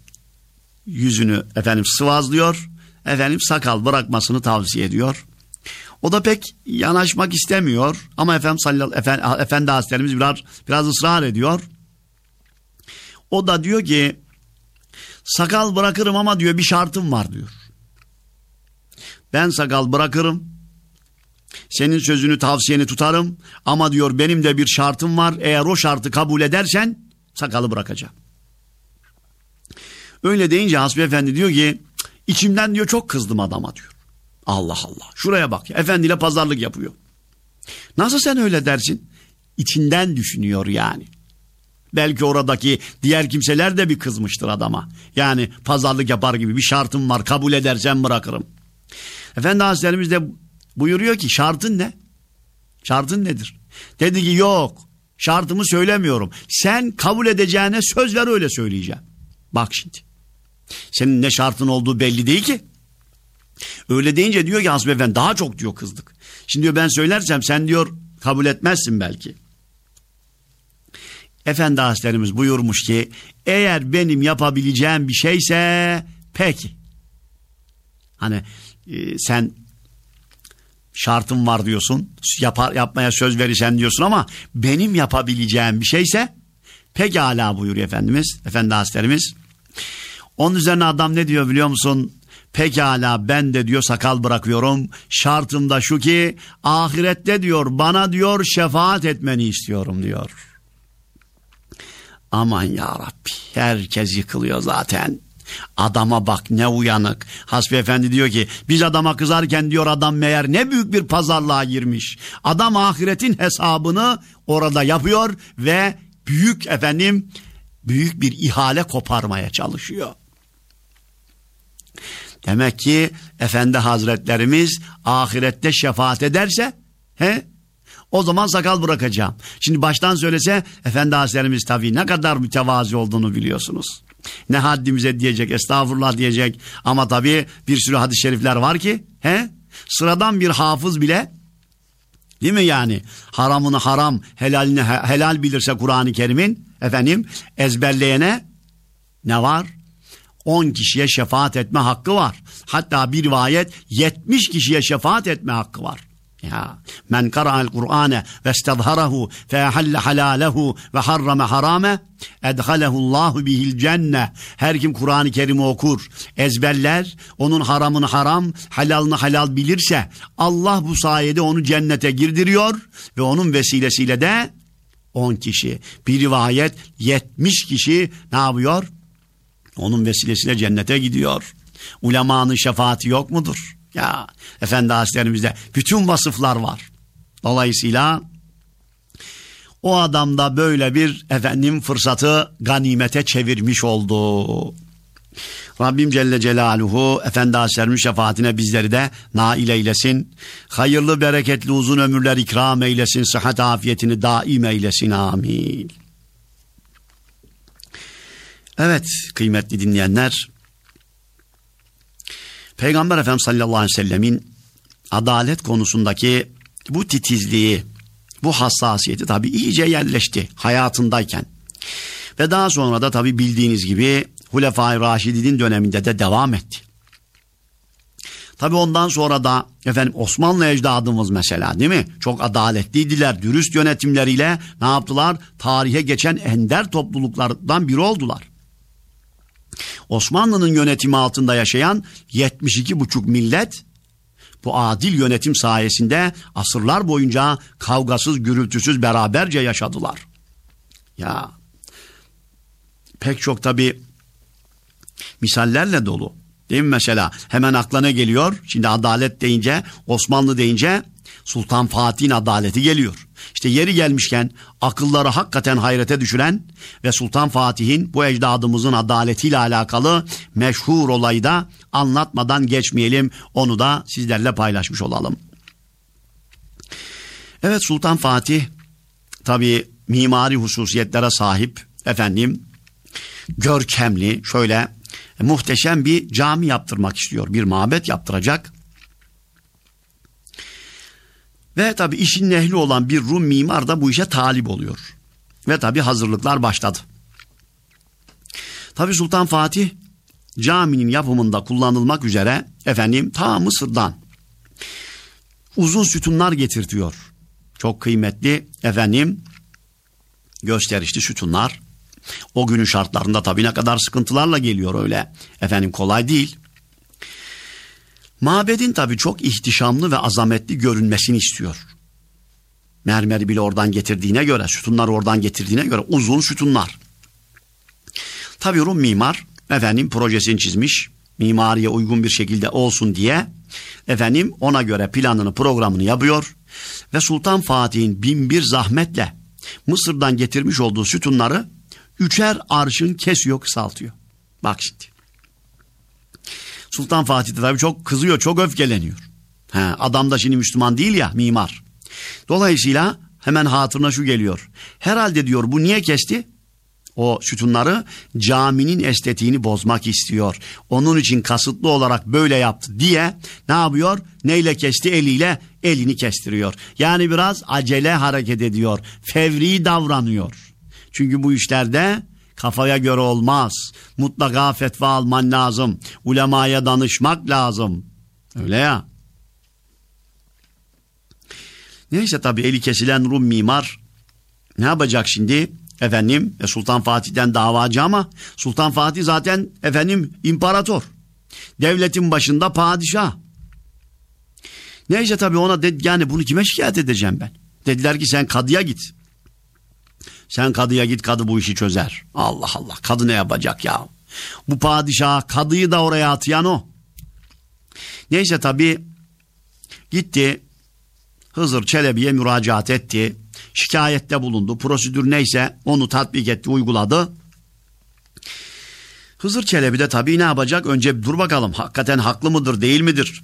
yüzünü efendim sıvazlıyor. Efendim sakal bırakmasını tavsiye ediyor. O da pek yanaşmak istemiyor ama efendim sallallahu efendi, efendi Hazretlerimiz biraz biraz ısrar ediyor. O da diyor ki sakal bırakırım ama diyor bir şartım var diyor. Ben sakal bırakırım senin sözünü tavsiyeni tutarım ama diyor benim de bir şartım var. Eğer o şartı kabul edersen sakalı bırakacağım. Öyle deyince Hasbi Efendi diyor ki içimden diyor çok kızdım adama diyor. Allah Allah şuraya bak ya efendiyle pazarlık yapıyor. Nasıl sen öyle dersin? İçinden düşünüyor yani. Belki oradaki diğer kimseler de bir kızmıştır adama. Yani pazarlık yapar gibi bir şartım var kabul edersen bırakırım. Efendi Hazretlerimiz de buyuruyor ki şartın ne? Şartın nedir? Dedi ki yok şartımı söylemiyorum. Sen kabul edeceğine söz ver öyle söyleyeceğim. Bak şimdi. Senin ne şartın olduğu belli değil ki. Öyle deyince diyor ki Hasbi Efendi daha çok diyor kızdık. Şimdi diyor ben söylersem sen diyor kabul etmezsin belki. Efendi Hazretlerimiz buyurmuş ki eğer benim yapabileceğim bir şeyse peki. Hani e, sen şartım var diyorsun. Yapar, yapmaya söz verirsen diyorsun ama benim yapabileceğim bir şeyse pekala buyuruyor Efendimiz. Efendi Hazretlerimiz. Onun üzerine adam ne diyor biliyor musun? Pekala ben de diyor sakal bırakıyorum. Şartım da şu ki ahirette diyor bana diyor şefaat etmeni istiyorum diyor. Aman ya Rabbi herkes yıkılıyor zaten. Adama bak ne uyanık. Hasbi Efendi diyor ki biz adama kızarken diyor adam meğer ne büyük bir pazarlığa girmiş. Adam ahiretin hesabını orada yapıyor ve büyük efendim büyük bir ihale koparmaya çalışıyor. Demek ki Efendi Hazretlerimiz ahirette şefaat ederse he, o zaman sakal bırakacağım. Şimdi baştan söylese Efendi Hazretlerimiz tabii ne kadar mütevazi olduğunu biliyorsunuz. Ne haddimize diyecek, estağfurullah diyecek. Ama tabii bir sürü hadis-i şerifler var ki he, sıradan bir hafız bile değil mi yani haramını haram, helalini helal bilirse Kur'an-ı Kerim'in efendim ezberleyene ne var? 10 kişiye şefaat etme hakkı var. Hatta bir rivayet 70 kişiye şefaat etme hakkı var. Ya men qara'al Kur'ane ve istazharahu fe halle halalehu ve harrame harame edhalehu Allahu bihil cenne. Her kim Kur'an-ı Kerim'i okur, ezberler, onun haramını haram, halalını halal bilirse Allah bu sayede onu cennete girdiriyor ve onun vesilesiyle de 10 kişi. Bir rivayet 70 kişi ne yapıyor? Onun vesilesiyle cennete gidiyor. Ulemanın şefaati yok mudur? Ya Efendi Hazretlerimizde bütün vasıflar var. Dolayısıyla o adam da böyle bir efendim fırsatı ganimete çevirmiş oldu. Rabbim Celle Celaluhu Efendi Hazretlerimiz şefaatine bizleri de nail eylesin. Hayırlı bereketli uzun ömürler ikram eylesin. Sıhhat afiyetini daim eylesin. Amin. Evet kıymetli dinleyenler. Peygamber Efendimiz sallallahu aleyhi ve sellemin adalet konusundaki bu titizliği, bu hassasiyeti tabi iyice yerleşti hayatındayken. Ve daha sonra da tabi bildiğiniz gibi Hulefai Raşidin döneminde de devam etti. Tabi ondan sonra da efendim Osmanlı ecdadımız mesela değil mi? Çok adaletliydiler. Dürüst yönetimleriyle ne yaptılar? Tarihe geçen ender topluluklardan biri oldular. Osmanlı'nın yönetimi altında yaşayan 72,5 millet bu adil yönetim sayesinde asırlar boyunca kavgasız gürültüsüz beraberce yaşadılar. Ya pek çok tabi misallerle dolu. Değil mi mesela? Hemen aklına geliyor. Şimdi adalet deyince, Osmanlı deyince Sultan Fatih'in adaleti geliyor. İşte yeri gelmişken akılları hakikaten hayrete düşüren ve Sultan Fatih'in bu ecdadımızın adaletiyle alakalı meşhur olayı da anlatmadan geçmeyelim. Onu da sizlerle paylaşmış olalım. Evet Sultan Fatih tabi mimari hususiyetlere sahip efendim görkemli şöyle muhteşem bir cami yaptırmak istiyor. Bir mabet yaptıracak. Ve tabi işin ehli olan bir Rum mimar da bu işe talip oluyor. Ve tabi hazırlıklar başladı. Tabi Sultan Fatih caminin yapımında kullanılmak üzere efendim ta Mısır'dan uzun sütunlar getirtiyor. Çok kıymetli efendim gösterişli sütunlar. O günün şartlarında tabi ne kadar sıkıntılarla geliyor öyle. Efendim kolay değil. Mabedin tabi çok ihtişamlı ve azametli görünmesini istiyor. Mermeri bile oradan getirdiğine göre, sütunları oradan getirdiğine göre uzun sütunlar. Tabi Rum mimar efendim projesini çizmiş. Mimariye uygun bir şekilde olsun diye efendim ona göre planını programını yapıyor. Ve Sultan Fatih'in bin bir zahmetle Mısır'dan getirmiş olduğu sütunları üçer arşın kesiyor kısaltıyor. Bak şimdi. Sultan Fatih de tabii çok kızıyor, çok öfkeleniyor. He, adam da şimdi Müslüman değil ya, mimar. Dolayısıyla hemen hatırına şu geliyor. Herhalde diyor bu niye kesti? O sütunları caminin estetiğini bozmak istiyor. Onun için kasıtlı olarak böyle yaptı diye ne yapıyor? Neyle kesti? Eliyle elini kestiriyor. Yani biraz acele hareket ediyor. Fevri davranıyor. Çünkü bu işlerde kafaya göre olmaz. Mutlaka fetva alman lazım. Ulemaya danışmak lazım. Öyle ya. Neyse tabi eli kesilen Rum mimar ne yapacak şimdi? Efendim e, Sultan Fatih'ten davacı ama Sultan Fatih zaten efendim imparator. Devletin başında padişah. Neyse tabi ona dedi yani bunu kime şikayet edeceğim ben? Dediler ki sen kadıya git. Sen kadıya git kadı bu işi çözer. Allah Allah kadı ne yapacak ya? Bu padişah kadıyı da oraya atayan o. Neyse tabi gitti Hızır Çelebi'ye müracaat etti. Şikayette bulundu. Prosedür neyse onu tatbik etti, uyguladı. Hızır Çelebi de tabii ne yapacak? Önce dur bakalım hakikaten haklı mıdır değil midir?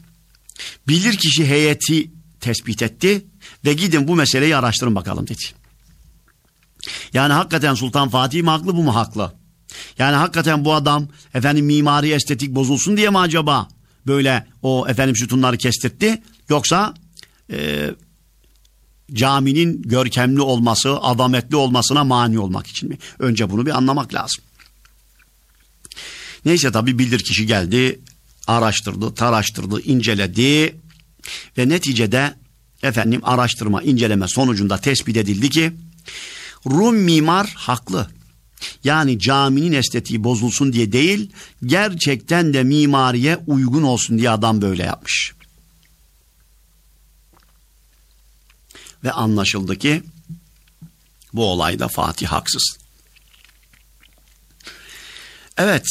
Bilir kişi heyeti tespit etti ve gidin bu meseleyi araştırın bakalım dedi. Yani hakikaten Sultan Fatih mi haklı bu mu haklı? Yani hakikaten bu adam efendim mimari estetik bozulsun diye mi acaba böyle o efendim sütunları kestirtti? Yoksa e, caminin görkemli olması, adametli olmasına mani olmak için mi? Önce bunu bir anlamak lazım. Neyse tabi bildir kişi geldi, araştırdı, taraştırdı, inceledi ve neticede efendim araştırma, inceleme sonucunda tespit edildi ki Rum mimar haklı. Yani caminin estetiği bozulsun diye değil, gerçekten de mimariye uygun olsun diye adam böyle yapmış. Ve anlaşıldı ki bu olayda Fatih haksız. Evet,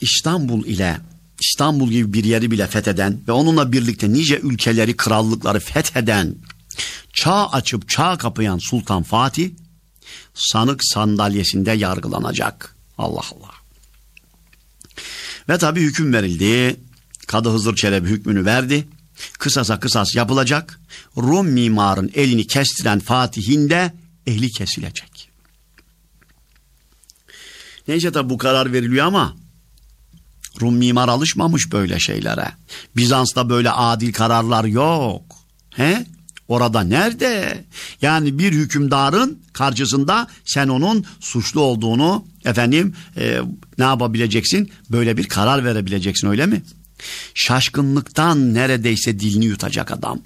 İstanbul ile İstanbul gibi bir yeri bile fetheden ve onunla birlikte nice ülkeleri, krallıkları fetheden, çağ açıp çağ kapayan Sultan Fatih, sanık sandalyesinde yargılanacak. Allah Allah. Ve tabi hüküm verildi. Kadı Hızır Çelebi hükmünü verdi. Kısasa kısas yapılacak. Rum mimarın elini kestiren Fatih'in de eli kesilecek. Neyse tabi bu karar veriliyor ama Rum mimar alışmamış böyle şeylere. Bizans'ta böyle adil kararlar yok. He? Orada nerede? Yani bir hükümdarın karşısında sen onun suçlu olduğunu efendim e, ne yapabileceksin? Böyle bir karar verebileceksin öyle mi? Şaşkınlıktan neredeyse dilini yutacak adam.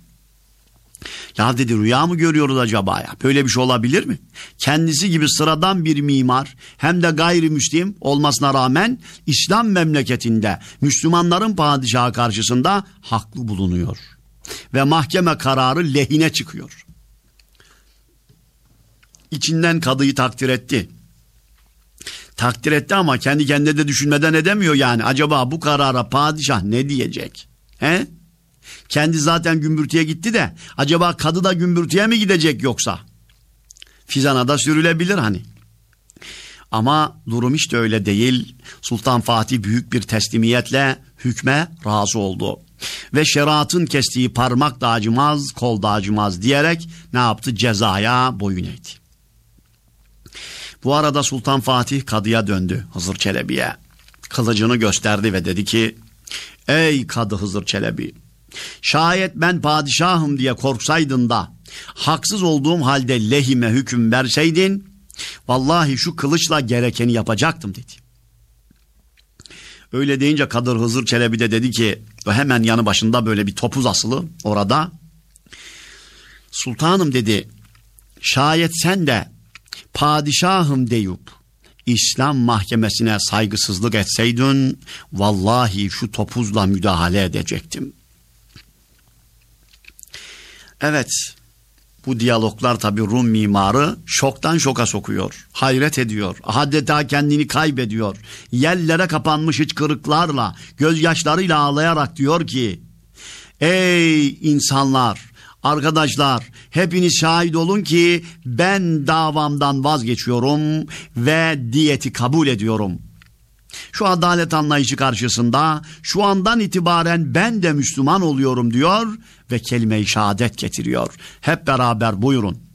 Ya dedi rüya mı görüyoruz acaba ya? Böyle bir şey olabilir mi? Kendisi gibi sıradan bir mimar hem de gayrimüslim olmasına rağmen İslam memleketinde Müslümanların padişahı karşısında haklı bulunuyor. Ve mahkeme kararı lehine çıkıyor. İçinden kadıyı takdir etti. Takdir etti ama kendi kendine de düşünmeden edemiyor yani. Acaba bu karara padişah ne diyecek? He? Kendi zaten gümbürtüye gitti de acaba kadı da gümbürtüye mi gidecek yoksa? Fizana da sürülebilir hani. Ama durum işte öyle değil. Sultan Fatih büyük bir teslimiyetle hükme razı oldu. Ve şeriatın kestiği parmak da acımaz, kol da acımaz diyerek ne yaptı? Cezaya boyun eğdi. Bu arada Sultan Fatih kadıya döndü Hızır Çelebi'ye. Kılıcını gösterdi ve dedi ki Ey kadı Hızır Çelebi Şayet ben padişahım diye korksaydın da haksız olduğum halde lehime hüküm verseydin vallahi şu kılıçla gerekeni yapacaktım dedi. Öyle deyince Kadır Hızır Çelebi de dedi ki hemen yanı başında böyle bir topuz asılı orada. Sultanım dedi şayet sen de padişahım deyip İslam mahkemesine saygısızlık etseydin vallahi şu topuzla müdahale edecektim. Evet bu diyaloglar tabi Rum mimarı şoktan şoka sokuyor. Hayret ediyor. Adeta kendini kaybediyor. Yerlere kapanmış hiç kırıklarla, gözyaşlarıyla ağlayarak diyor ki Ey insanlar, arkadaşlar hepiniz şahit olun ki ben davamdan vazgeçiyorum ve diyeti kabul ediyorum. Şu adalet anlayışı karşısında şu andan itibaren ben de Müslüman oluyorum diyor ve kelime-i şehadet getiriyor. Hep beraber buyurun.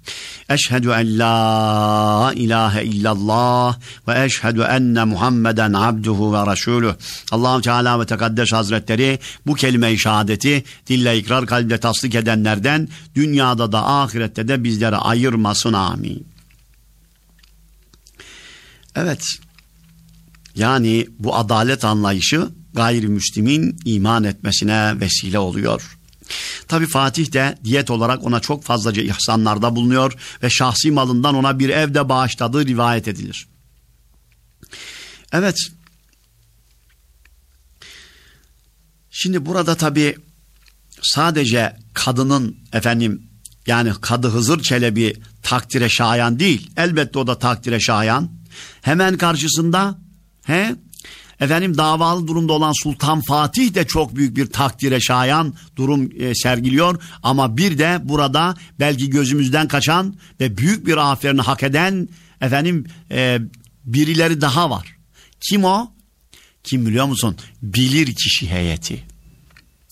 Eşhedü en la ilahe illallah ve eşhedü enne Muhammeden abduhu ve resulüh. Allahu Teala ve Tekaddes Hazretleri bu kelime-i şehadeti dille ikrar kalple tasdik edenlerden dünyada da ahirette de bizlere ayırmasın amin. Evet. Yani bu adalet anlayışı gayrimüslimin iman etmesine vesile oluyor. Tabi Fatih de diyet olarak ona çok fazlaca ihsanlarda bulunuyor ve şahsi malından ona bir evde bağışladığı rivayet edilir. Evet. Şimdi burada tabi sadece kadının efendim yani Kadı Hızır Çelebi takdire şayan değil. Elbette o da takdire şayan. Hemen karşısında he efendim davalı durumda olan Sultan Fatih de çok büyük bir takdire şayan durum e, sergiliyor. Ama bir de burada belki gözümüzden kaçan ve büyük bir aferini hak eden efendim e, birileri daha var. Kim o? Kim biliyor musun? Bilir kişi heyeti.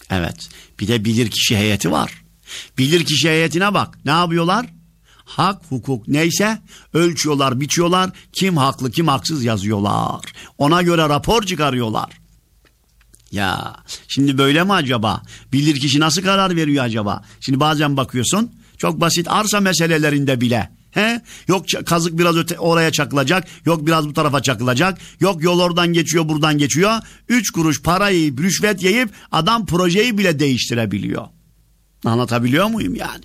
Evet. Bir de bilir kişi heyeti var. Bilir kişi heyetine bak. Ne yapıyorlar? Hak, hukuk neyse ölçüyorlar, biçiyorlar. Kim haklı, kim haksız yazıyorlar. Ona göre rapor çıkarıyorlar. Ya şimdi böyle mi acaba? Bilir kişi nasıl karar veriyor acaba? Şimdi bazen bakıyorsun çok basit arsa meselelerinde bile. He? Yok kazık biraz öte, oraya çakılacak. Yok biraz bu tarafa çakılacak. Yok yol oradan geçiyor buradan geçiyor. Üç kuruş parayı rüşvet yiyip adam projeyi bile değiştirebiliyor. Anlatabiliyor muyum yani?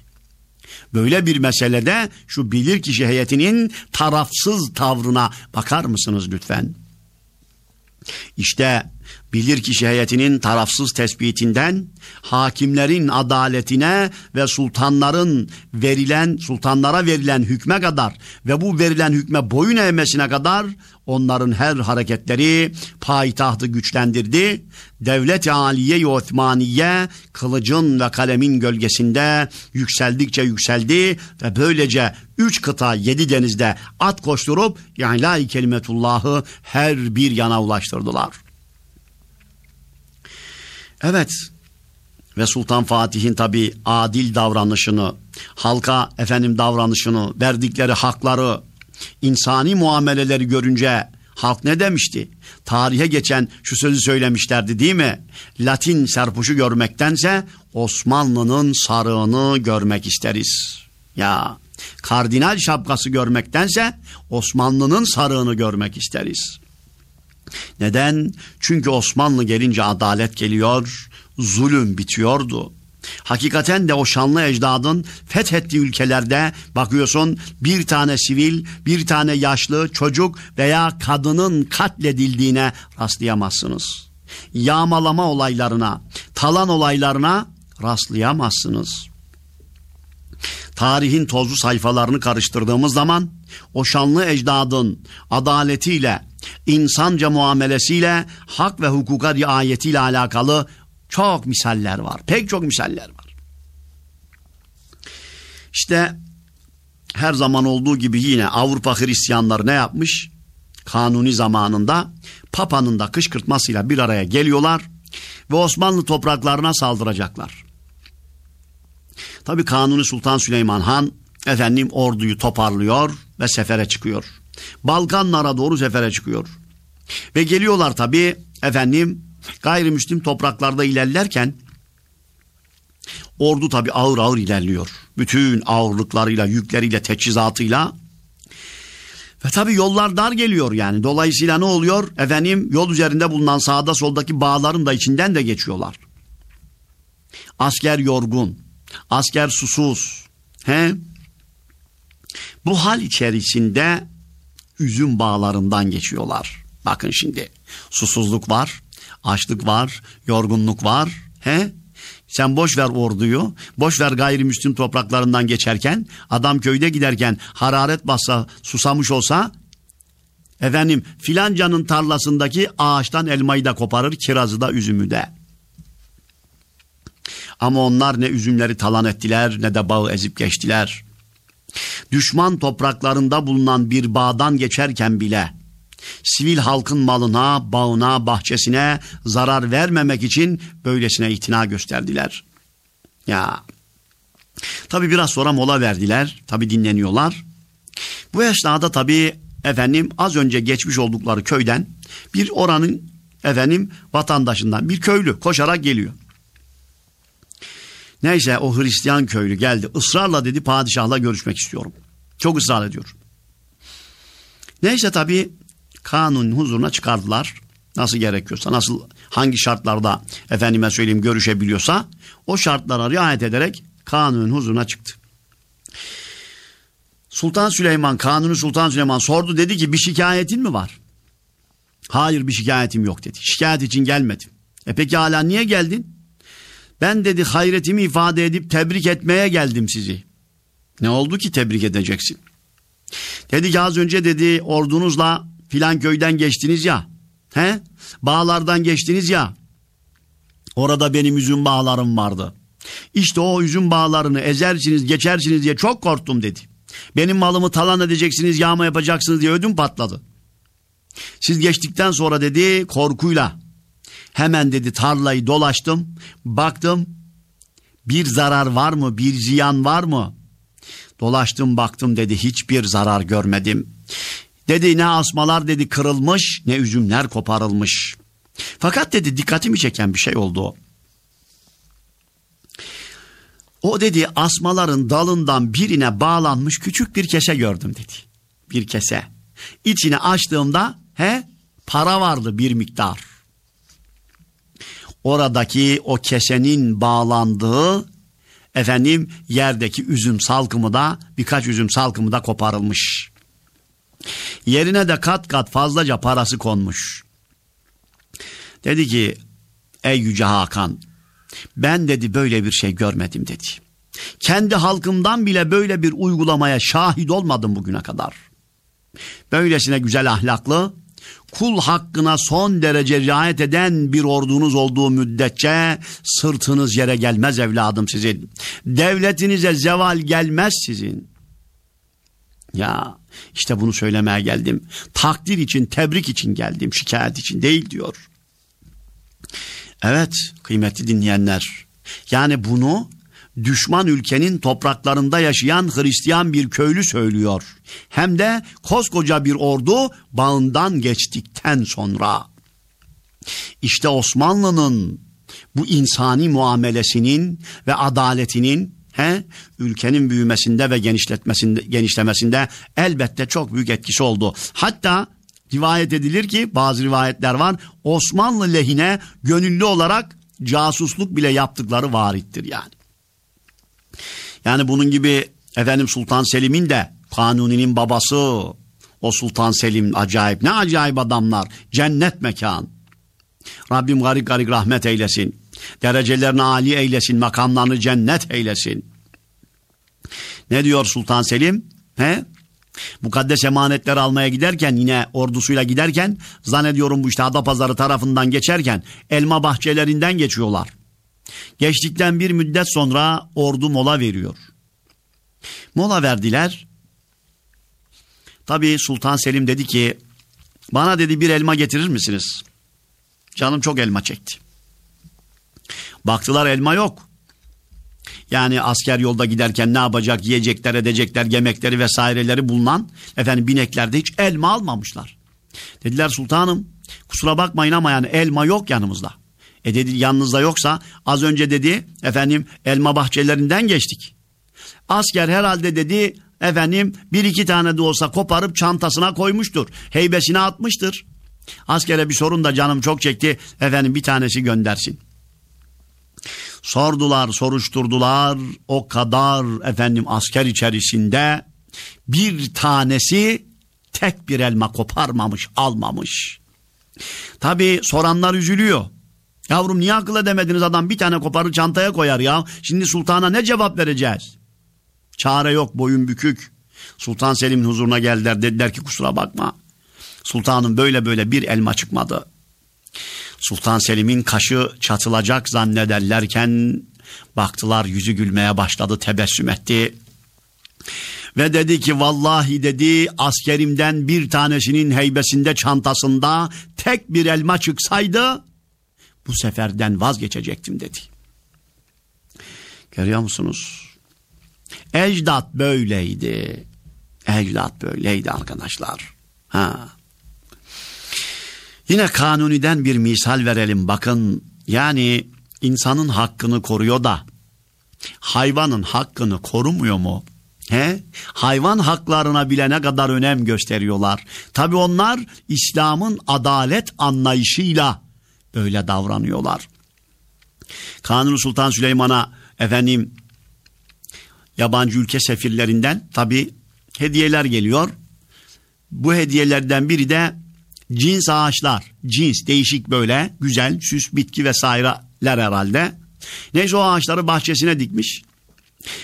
Böyle bir meselede şu bilirkişi heyetinin tarafsız tavrına bakar mısınız lütfen? İşte bilirkişi heyetinin tarafsız tespitinden hakimlerin adaletine ve sultanların verilen sultanlara verilen hükme kadar ve bu verilen hükme boyun eğmesine kadar onların her hareketleri payitahtı güçlendirdi. Devlet-i Aliye-i Osmaniye kılıcın ve kalemin gölgesinde yükseldikçe yükseldi ve böylece üç kıta yedi denizde at koşturup yani la kelimetullahı her bir yana ulaştırdılar. Evet ve Sultan Fatih'in tabi adil davranışını, halka efendim davranışını, verdikleri hakları, insani muameleleri görünce halk ne demişti? Tarihe geçen şu sözü söylemişlerdi değil mi? Latin serpuşu görmektense Osmanlı'nın sarığını görmek isteriz. Ya kardinal şapkası görmektense Osmanlı'nın sarığını görmek isteriz. Neden? Çünkü Osmanlı gelince adalet geliyor, zulüm bitiyordu. Hakikaten de o şanlı ecdadın fethettiği ülkelerde bakıyorsun bir tane sivil, bir tane yaşlı çocuk veya kadının katledildiğine rastlayamazsınız. Yağmalama olaylarına, talan olaylarına rastlayamazsınız. Tarihin tozlu sayfalarını karıştırdığımız zaman o şanlı ecdadın adaletiyle, insanca muamelesiyle, hak ve hukuka riayetiyle alakalı çok misaller var. Pek çok misaller var. İşte her zaman olduğu gibi yine Avrupa Hristiyanları ne yapmış? Kanuni zamanında Papa'nın da kışkırtmasıyla bir araya geliyorlar ve Osmanlı topraklarına saldıracaklar. Tabi Kanuni Sultan Süleyman Han efendim orduyu toparlıyor ve sefere çıkıyor. Balkanlara doğru sefere çıkıyor. Ve geliyorlar tabi efendim gayrimüslim topraklarda ilerlerken ordu tabi ağır ağır ilerliyor. Bütün ağırlıklarıyla, yükleriyle, teçhizatıyla ve tabi yollar dar geliyor yani. Dolayısıyla ne oluyor? Efendim yol üzerinde bulunan sağda soldaki bağların da içinden de geçiyorlar. Asker yorgun, asker susuz. He? Bu hal içerisinde üzüm bağlarından geçiyorlar. Bakın şimdi susuzluk var, açlık var, yorgunluk var. He? Sen boş ver orduyu, boş ver gayrimüslim topraklarından geçerken, adam köyde giderken hararet bassa, susamış olsa, efendim filancanın tarlasındaki ağaçtan elmayı da koparır, kirazı da üzümü de. Ama onlar ne üzümleri talan ettiler ne de bağı ezip geçtiler. Düşman topraklarında bulunan bir bağdan geçerken bile sivil halkın malına, bağına, bahçesine zarar vermemek için böylesine itina gösterdiler. Ya tabi biraz sonra mola verdiler. Tabi dinleniyorlar. Bu esnada tabi efendim az önce geçmiş oldukları köyden bir oranın efendim vatandaşından bir köylü koşarak geliyor. Neyse o Hristiyan köylü geldi. Israrla dedi padişahla görüşmek istiyorum. Çok ısrar ediyor. Neyse tabi kanun huzuruna çıkardılar. Nasıl gerekiyorsa, nasıl hangi şartlarda efendime söyleyeyim görüşebiliyorsa o şartlara riayet ederek kanun huzuruna çıktı. Sultan Süleyman, Kanuni Sultan Süleyman sordu dedi ki bir şikayetin mi var? Hayır bir şikayetim yok dedi. Şikayet için gelmedim. E peki hala niye geldin? Ben dedi hayretimi ifade edip tebrik etmeye geldim sizi. Ne oldu ki tebrik edeceksin? Dedi ki az önce dedi ordunuzla filan köyden geçtiniz ya. He? bağlardan geçtiniz ya. Orada benim üzüm bağlarım vardı. İşte o üzüm bağlarını ezersiniz geçersiniz diye çok korktum dedi. Benim malımı talan edeceksiniz yağma yapacaksınız diye ödüm patladı. Siz geçtikten sonra dedi korkuyla hemen dedi tarlayı dolaştım baktım bir zarar var mı bir ziyan var mı? Dolaştım baktım dedi hiçbir zarar görmedim. Dedi ne asmalar dedi kırılmış ne üzümler koparılmış. Fakat dedi dikkatimi çeken bir şey oldu o. Dedi asmaların dalından birine bağlanmış küçük bir kese gördüm dedi. Bir kese. İçini açtığımda he para vardı bir miktar. Oradaki o kesenin bağlandığı efendim yerdeki üzüm salkımı da birkaç üzüm salkımı da koparılmış. Yerine de kat kat fazlaca parası konmuş. Dedi ki ey yüce Hakan ben dedi böyle bir şey görmedim dedi. Kendi halkımdan bile böyle bir uygulamaya şahit olmadım bugüne kadar. Böylesine güzel ahlaklı, kul hakkına son derece riayet eden bir ordunuz olduğu müddetçe sırtınız yere gelmez evladım sizin. Devletinize zeval gelmez sizin. Ya işte bunu söylemeye geldim. Takdir için, tebrik için geldim, şikayet için değil diyor. Evet kıymetli dinleyenler. Yani bunu düşman ülkenin topraklarında yaşayan Hristiyan bir köylü söylüyor. Hem de koskoca bir ordu bağından geçtikten sonra. İşte Osmanlı'nın bu insani muamelesinin ve adaletinin he, ülkenin büyümesinde ve genişletmesinde, genişlemesinde elbette çok büyük etkisi oldu. Hatta rivayet edilir ki bazı rivayetler var Osmanlı lehine gönüllü olarak casusluk bile yaptıkları varittir yani. Yani bunun gibi efendim Sultan Selim'in de Kanuni'nin babası o Sultan Selim acayip ne acayip adamlar cennet mekan. Rabbim garik garik rahmet eylesin. Derecelerini âli eylesin, makamlarını cennet eylesin. Ne diyor Sultan Selim? He? Mukaddes emanetler almaya giderken yine ordusuyla giderken zannediyorum bu işte Adapazarı tarafından geçerken elma bahçelerinden geçiyorlar. Geçtikten bir müddet sonra ordu mola veriyor. Mola verdiler. Tabi Sultan Selim dedi ki bana dedi bir elma getirir misiniz? Canım çok elma çekti. Baktılar elma yok. Yani asker yolda giderken ne yapacak yiyecekler edecekler yemekleri vesaireleri bulunan efendim bineklerde hiç elma almamışlar. Dediler sultanım kusura bakmayın ama yani elma yok yanımızda. E dedi yanınızda yoksa az önce dedi efendim elma bahçelerinden geçtik. Asker herhalde dedi efendim bir iki tane de olsa koparıp çantasına koymuştur. Heybesine atmıştır. Askere bir sorun da canım çok çekti. Efendim bir tanesi göndersin. Sordular, soruşturdular. O kadar efendim asker içerisinde bir tanesi tek bir elma koparmamış, almamış. Tabi soranlar üzülüyor. Yavrum niye akıl edemediniz adam bir tane koparır çantaya koyar ya. Şimdi sultana ne cevap vereceğiz? Çare yok boyun bükük. Sultan Selim'in huzuruna geldiler dediler ki kusura bakma. Sultanım böyle böyle bir elma çıkmadı. Sultan Selim'in kaşı çatılacak zannederlerken baktılar yüzü gülmeye başladı tebessüm etti. Ve dedi ki vallahi dedi askerimden bir tanesinin heybesinde çantasında tek bir elma çıksaydı bu seferden vazgeçecektim dedi. Görüyor musunuz? Ecdat böyleydi. Ecdat böyleydi arkadaşlar. Ha. Yine kanuniden bir misal verelim. Bakın yani insanın hakkını koruyor da hayvanın hakkını korumuyor mu? He? Hayvan haklarına bile ne kadar önem gösteriyorlar. Tabi onlar İslam'ın adalet anlayışıyla böyle davranıyorlar. Kanuni Sultan Süleyman'a efendim yabancı ülke sefirlerinden tabi hediyeler geliyor. Bu hediyelerden biri de cins ağaçlar. Cins değişik böyle güzel süs bitki vesaireler herhalde. Neyse o ağaçları bahçesine dikmiş.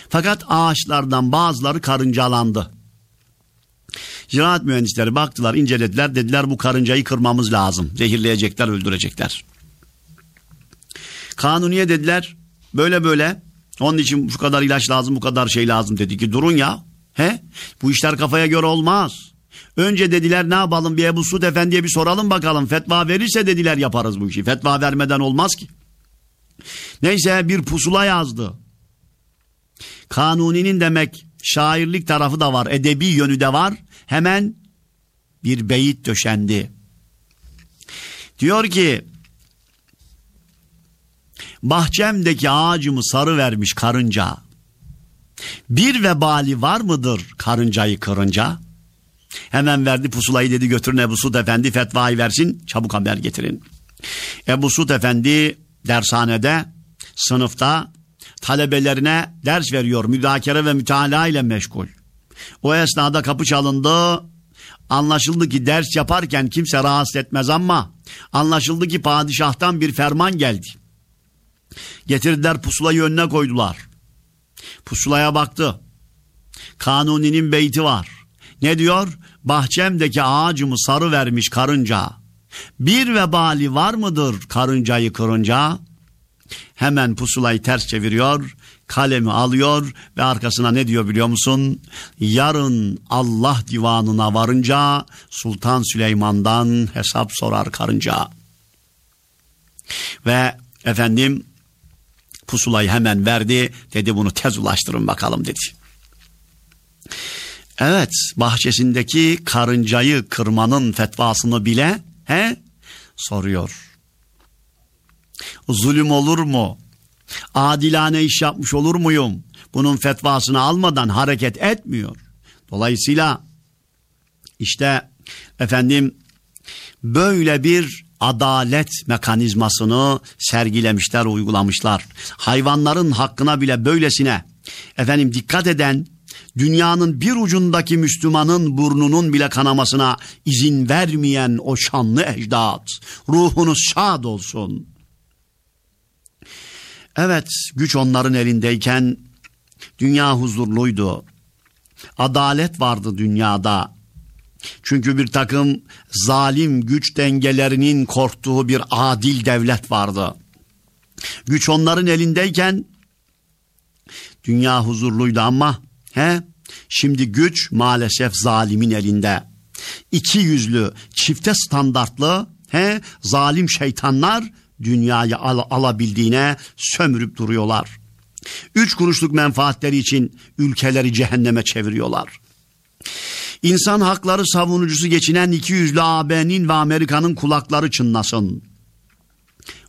Fakat ağaçlardan bazıları karıncalandı. Ziraat mühendisleri baktılar, incelediler. Dediler bu karıncayı kırmamız lazım. Zehirleyecekler, öldürecekler. Kanuniye dediler böyle böyle onun için şu kadar ilaç lazım bu kadar şey lazım dedi ki durun ya. He? Bu işler kafaya göre olmaz. Önce dediler ne yapalım bir Ebu Suud Efendi'ye bir soralım bakalım. Fetva verirse dediler yaparız bu işi. Fetva vermeden olmaz ki. Neyse bir pusula yazdı. Kanuni'nin demek şairlik tarafı da var, edebi yönü de var. Hemen bir beyit döşendi. Diyor ki Bahçemdeki ağacımı sarı vermiş karınca. Bir vebali var mıdır karıncayı kırınca? Hemen verdi pusulayı dedi götürün Ebu Sud Efendi fetvayı versin çabuk haber getirin. Ebu Sud Efendi dershanede sınıfta talebelerine ders veriyor müdakere ve mütalaa ile meşgul. O esnada kapı çalındı anlaşıldı ki ders yaparken kimse rahatsız etmez ama anlaşıldı ki padişahtan bir ferman geldi. Getirdiler pusulayı önüne koydular. Pusulaya baktı. Kanuni'nin beyti var. Ne diyor? Bahçemdeki ağacımı sarı vermiş karınca. Bir vebali var mıdır karıncayı kırınca? Hemen pusulayı ters çeviriyor, kalemi alıyor ve arkasına ne diyor biliyor musun? Yarın Allah divanına varınca Sultan Süleyman'dan hesap sorar karınca. Ve efendim pusulayı hemen verdi. Dedi bunu tez ulaştırın bakalım dedi. Evet bahçesindeki karıncayı kırmanın fetvasını bile he soruyor. Zulüm olur mu? Adilane iş yapmış olur muyum? Bunun fetvasını almadan hareket etmiyor. Dolayısıyla işte efendim böyle bir adalet mekanizmasını sergilemişler, uygulamışlar. Hayvanların hakkına bile böylesine efendim dikkat eden dünyanın bir ucundaki Müslümanın burnunun bile kanamasına izin vermeyen o şanlı ecdat ruhunuz şad olsun. Evet güç onların elindeyken dünya huzurluydu. Adalet vardı dünyada. Çünkü bir takım zalim güç dengelerinin korktuğu bir adil devlet vardı. Güç onların elindeyken dünya huzurluydu ama he şimdi güç maalesef zalimin elinde. İki yüzlü, çifte standartlı he zalim şeytanlar dünyayı al alabildiğine sömürüp duruyorlar. Üç kuruşluk menfaatleri için ülkeleri cehenneme çeviriyorlar. İnsan hakları savunucusu geçinen iki yüzlü AB'nin ve Amerika'nın kulakları çınlasın.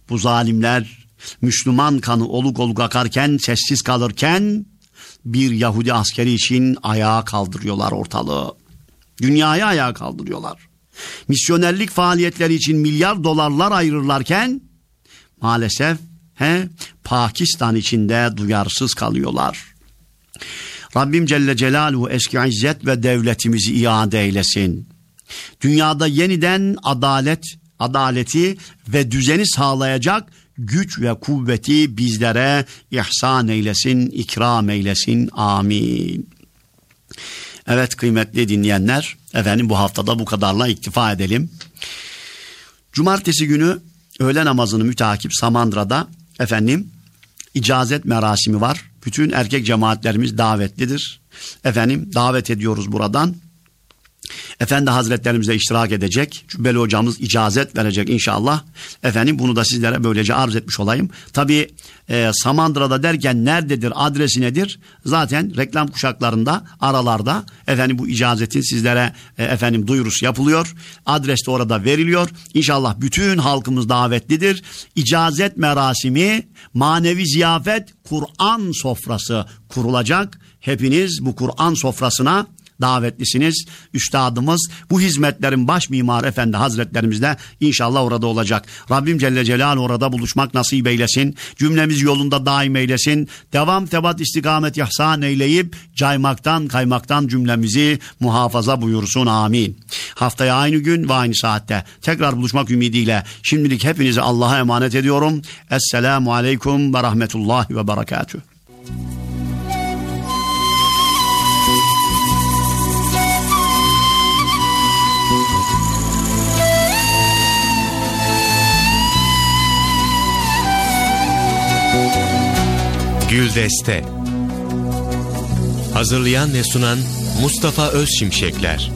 Bu zalimler Müslüman kanı oluk oluk akarken sessiz kalırken bir Yahudi askeri için ayağa kaldırıyorlar ortalığı. Dünyayı ayağa kaldırıyorlar. Misyonerlik faaliyetleri için milyar dolarlar ayırırlarken maalesef he, Pakistan içinde duyarsız kalıyorlar. Rabbim Celle Celaluhu eski izzet ve devletimizi iade eylesin. Dünyada yeniden adalet, adaleti ve düzeni sağlayacak güç ve kuvveti bizlere ihsan eylesin, ikram eylesin. Amin. Evet kıymetli dinleyenler, efendim bu haftada bu kadarla iktifa edelim. Cumartesi günü öğle namazını mütakip Samandıra'da efendim icazet merasimi var. Bütün erkek cemaatlerimiz davetlidir. Efendim davet ediyoruz buradan. Efendi Hazretlerimize iştirak edecek. Cübbeli hocamız icazet verecek inşallah. Efendim bunu da sizlere böylece arz etmiş olayım. Tabi e, Samandıra'da derken nerededir, adresi nedir? Zaten reklam kuşaklarında, aralarda efendim bu icazetin sizlere e, efendim duyurusu yapılıyor. Adres de orada veriliyor. İnşallah bütün halkımız davetlidir. İcazet merasimi, manevi ziyafet, Kur'an sofrası kurulacak. Hepiniz bu Kur'an sofrasına davetlisiniz. Üstadımız bu hizmetlerin baş mimarı efendi hazretlerimiz de inşallah orada olacak. Rabbim Celle Celaluhu orada buluşmak nasip eylesin. Cümlemiz yolunda daim eylesin. Devam tebat istikamet ihsan eyleyip caymaktan kaymaktan cümlemizi muhafaza buyursun. Amin. Haftaya aynı gün ve aynı saatte tekrar buluşmak ümidiyle şimdilik hepinizi Allah'a emanet ediyorum. Esselamu Aleyküm ve Rahmetullahi ve Berekatüh. Güldeste Hazırlayan ve sunan Mustafa Özşimşekler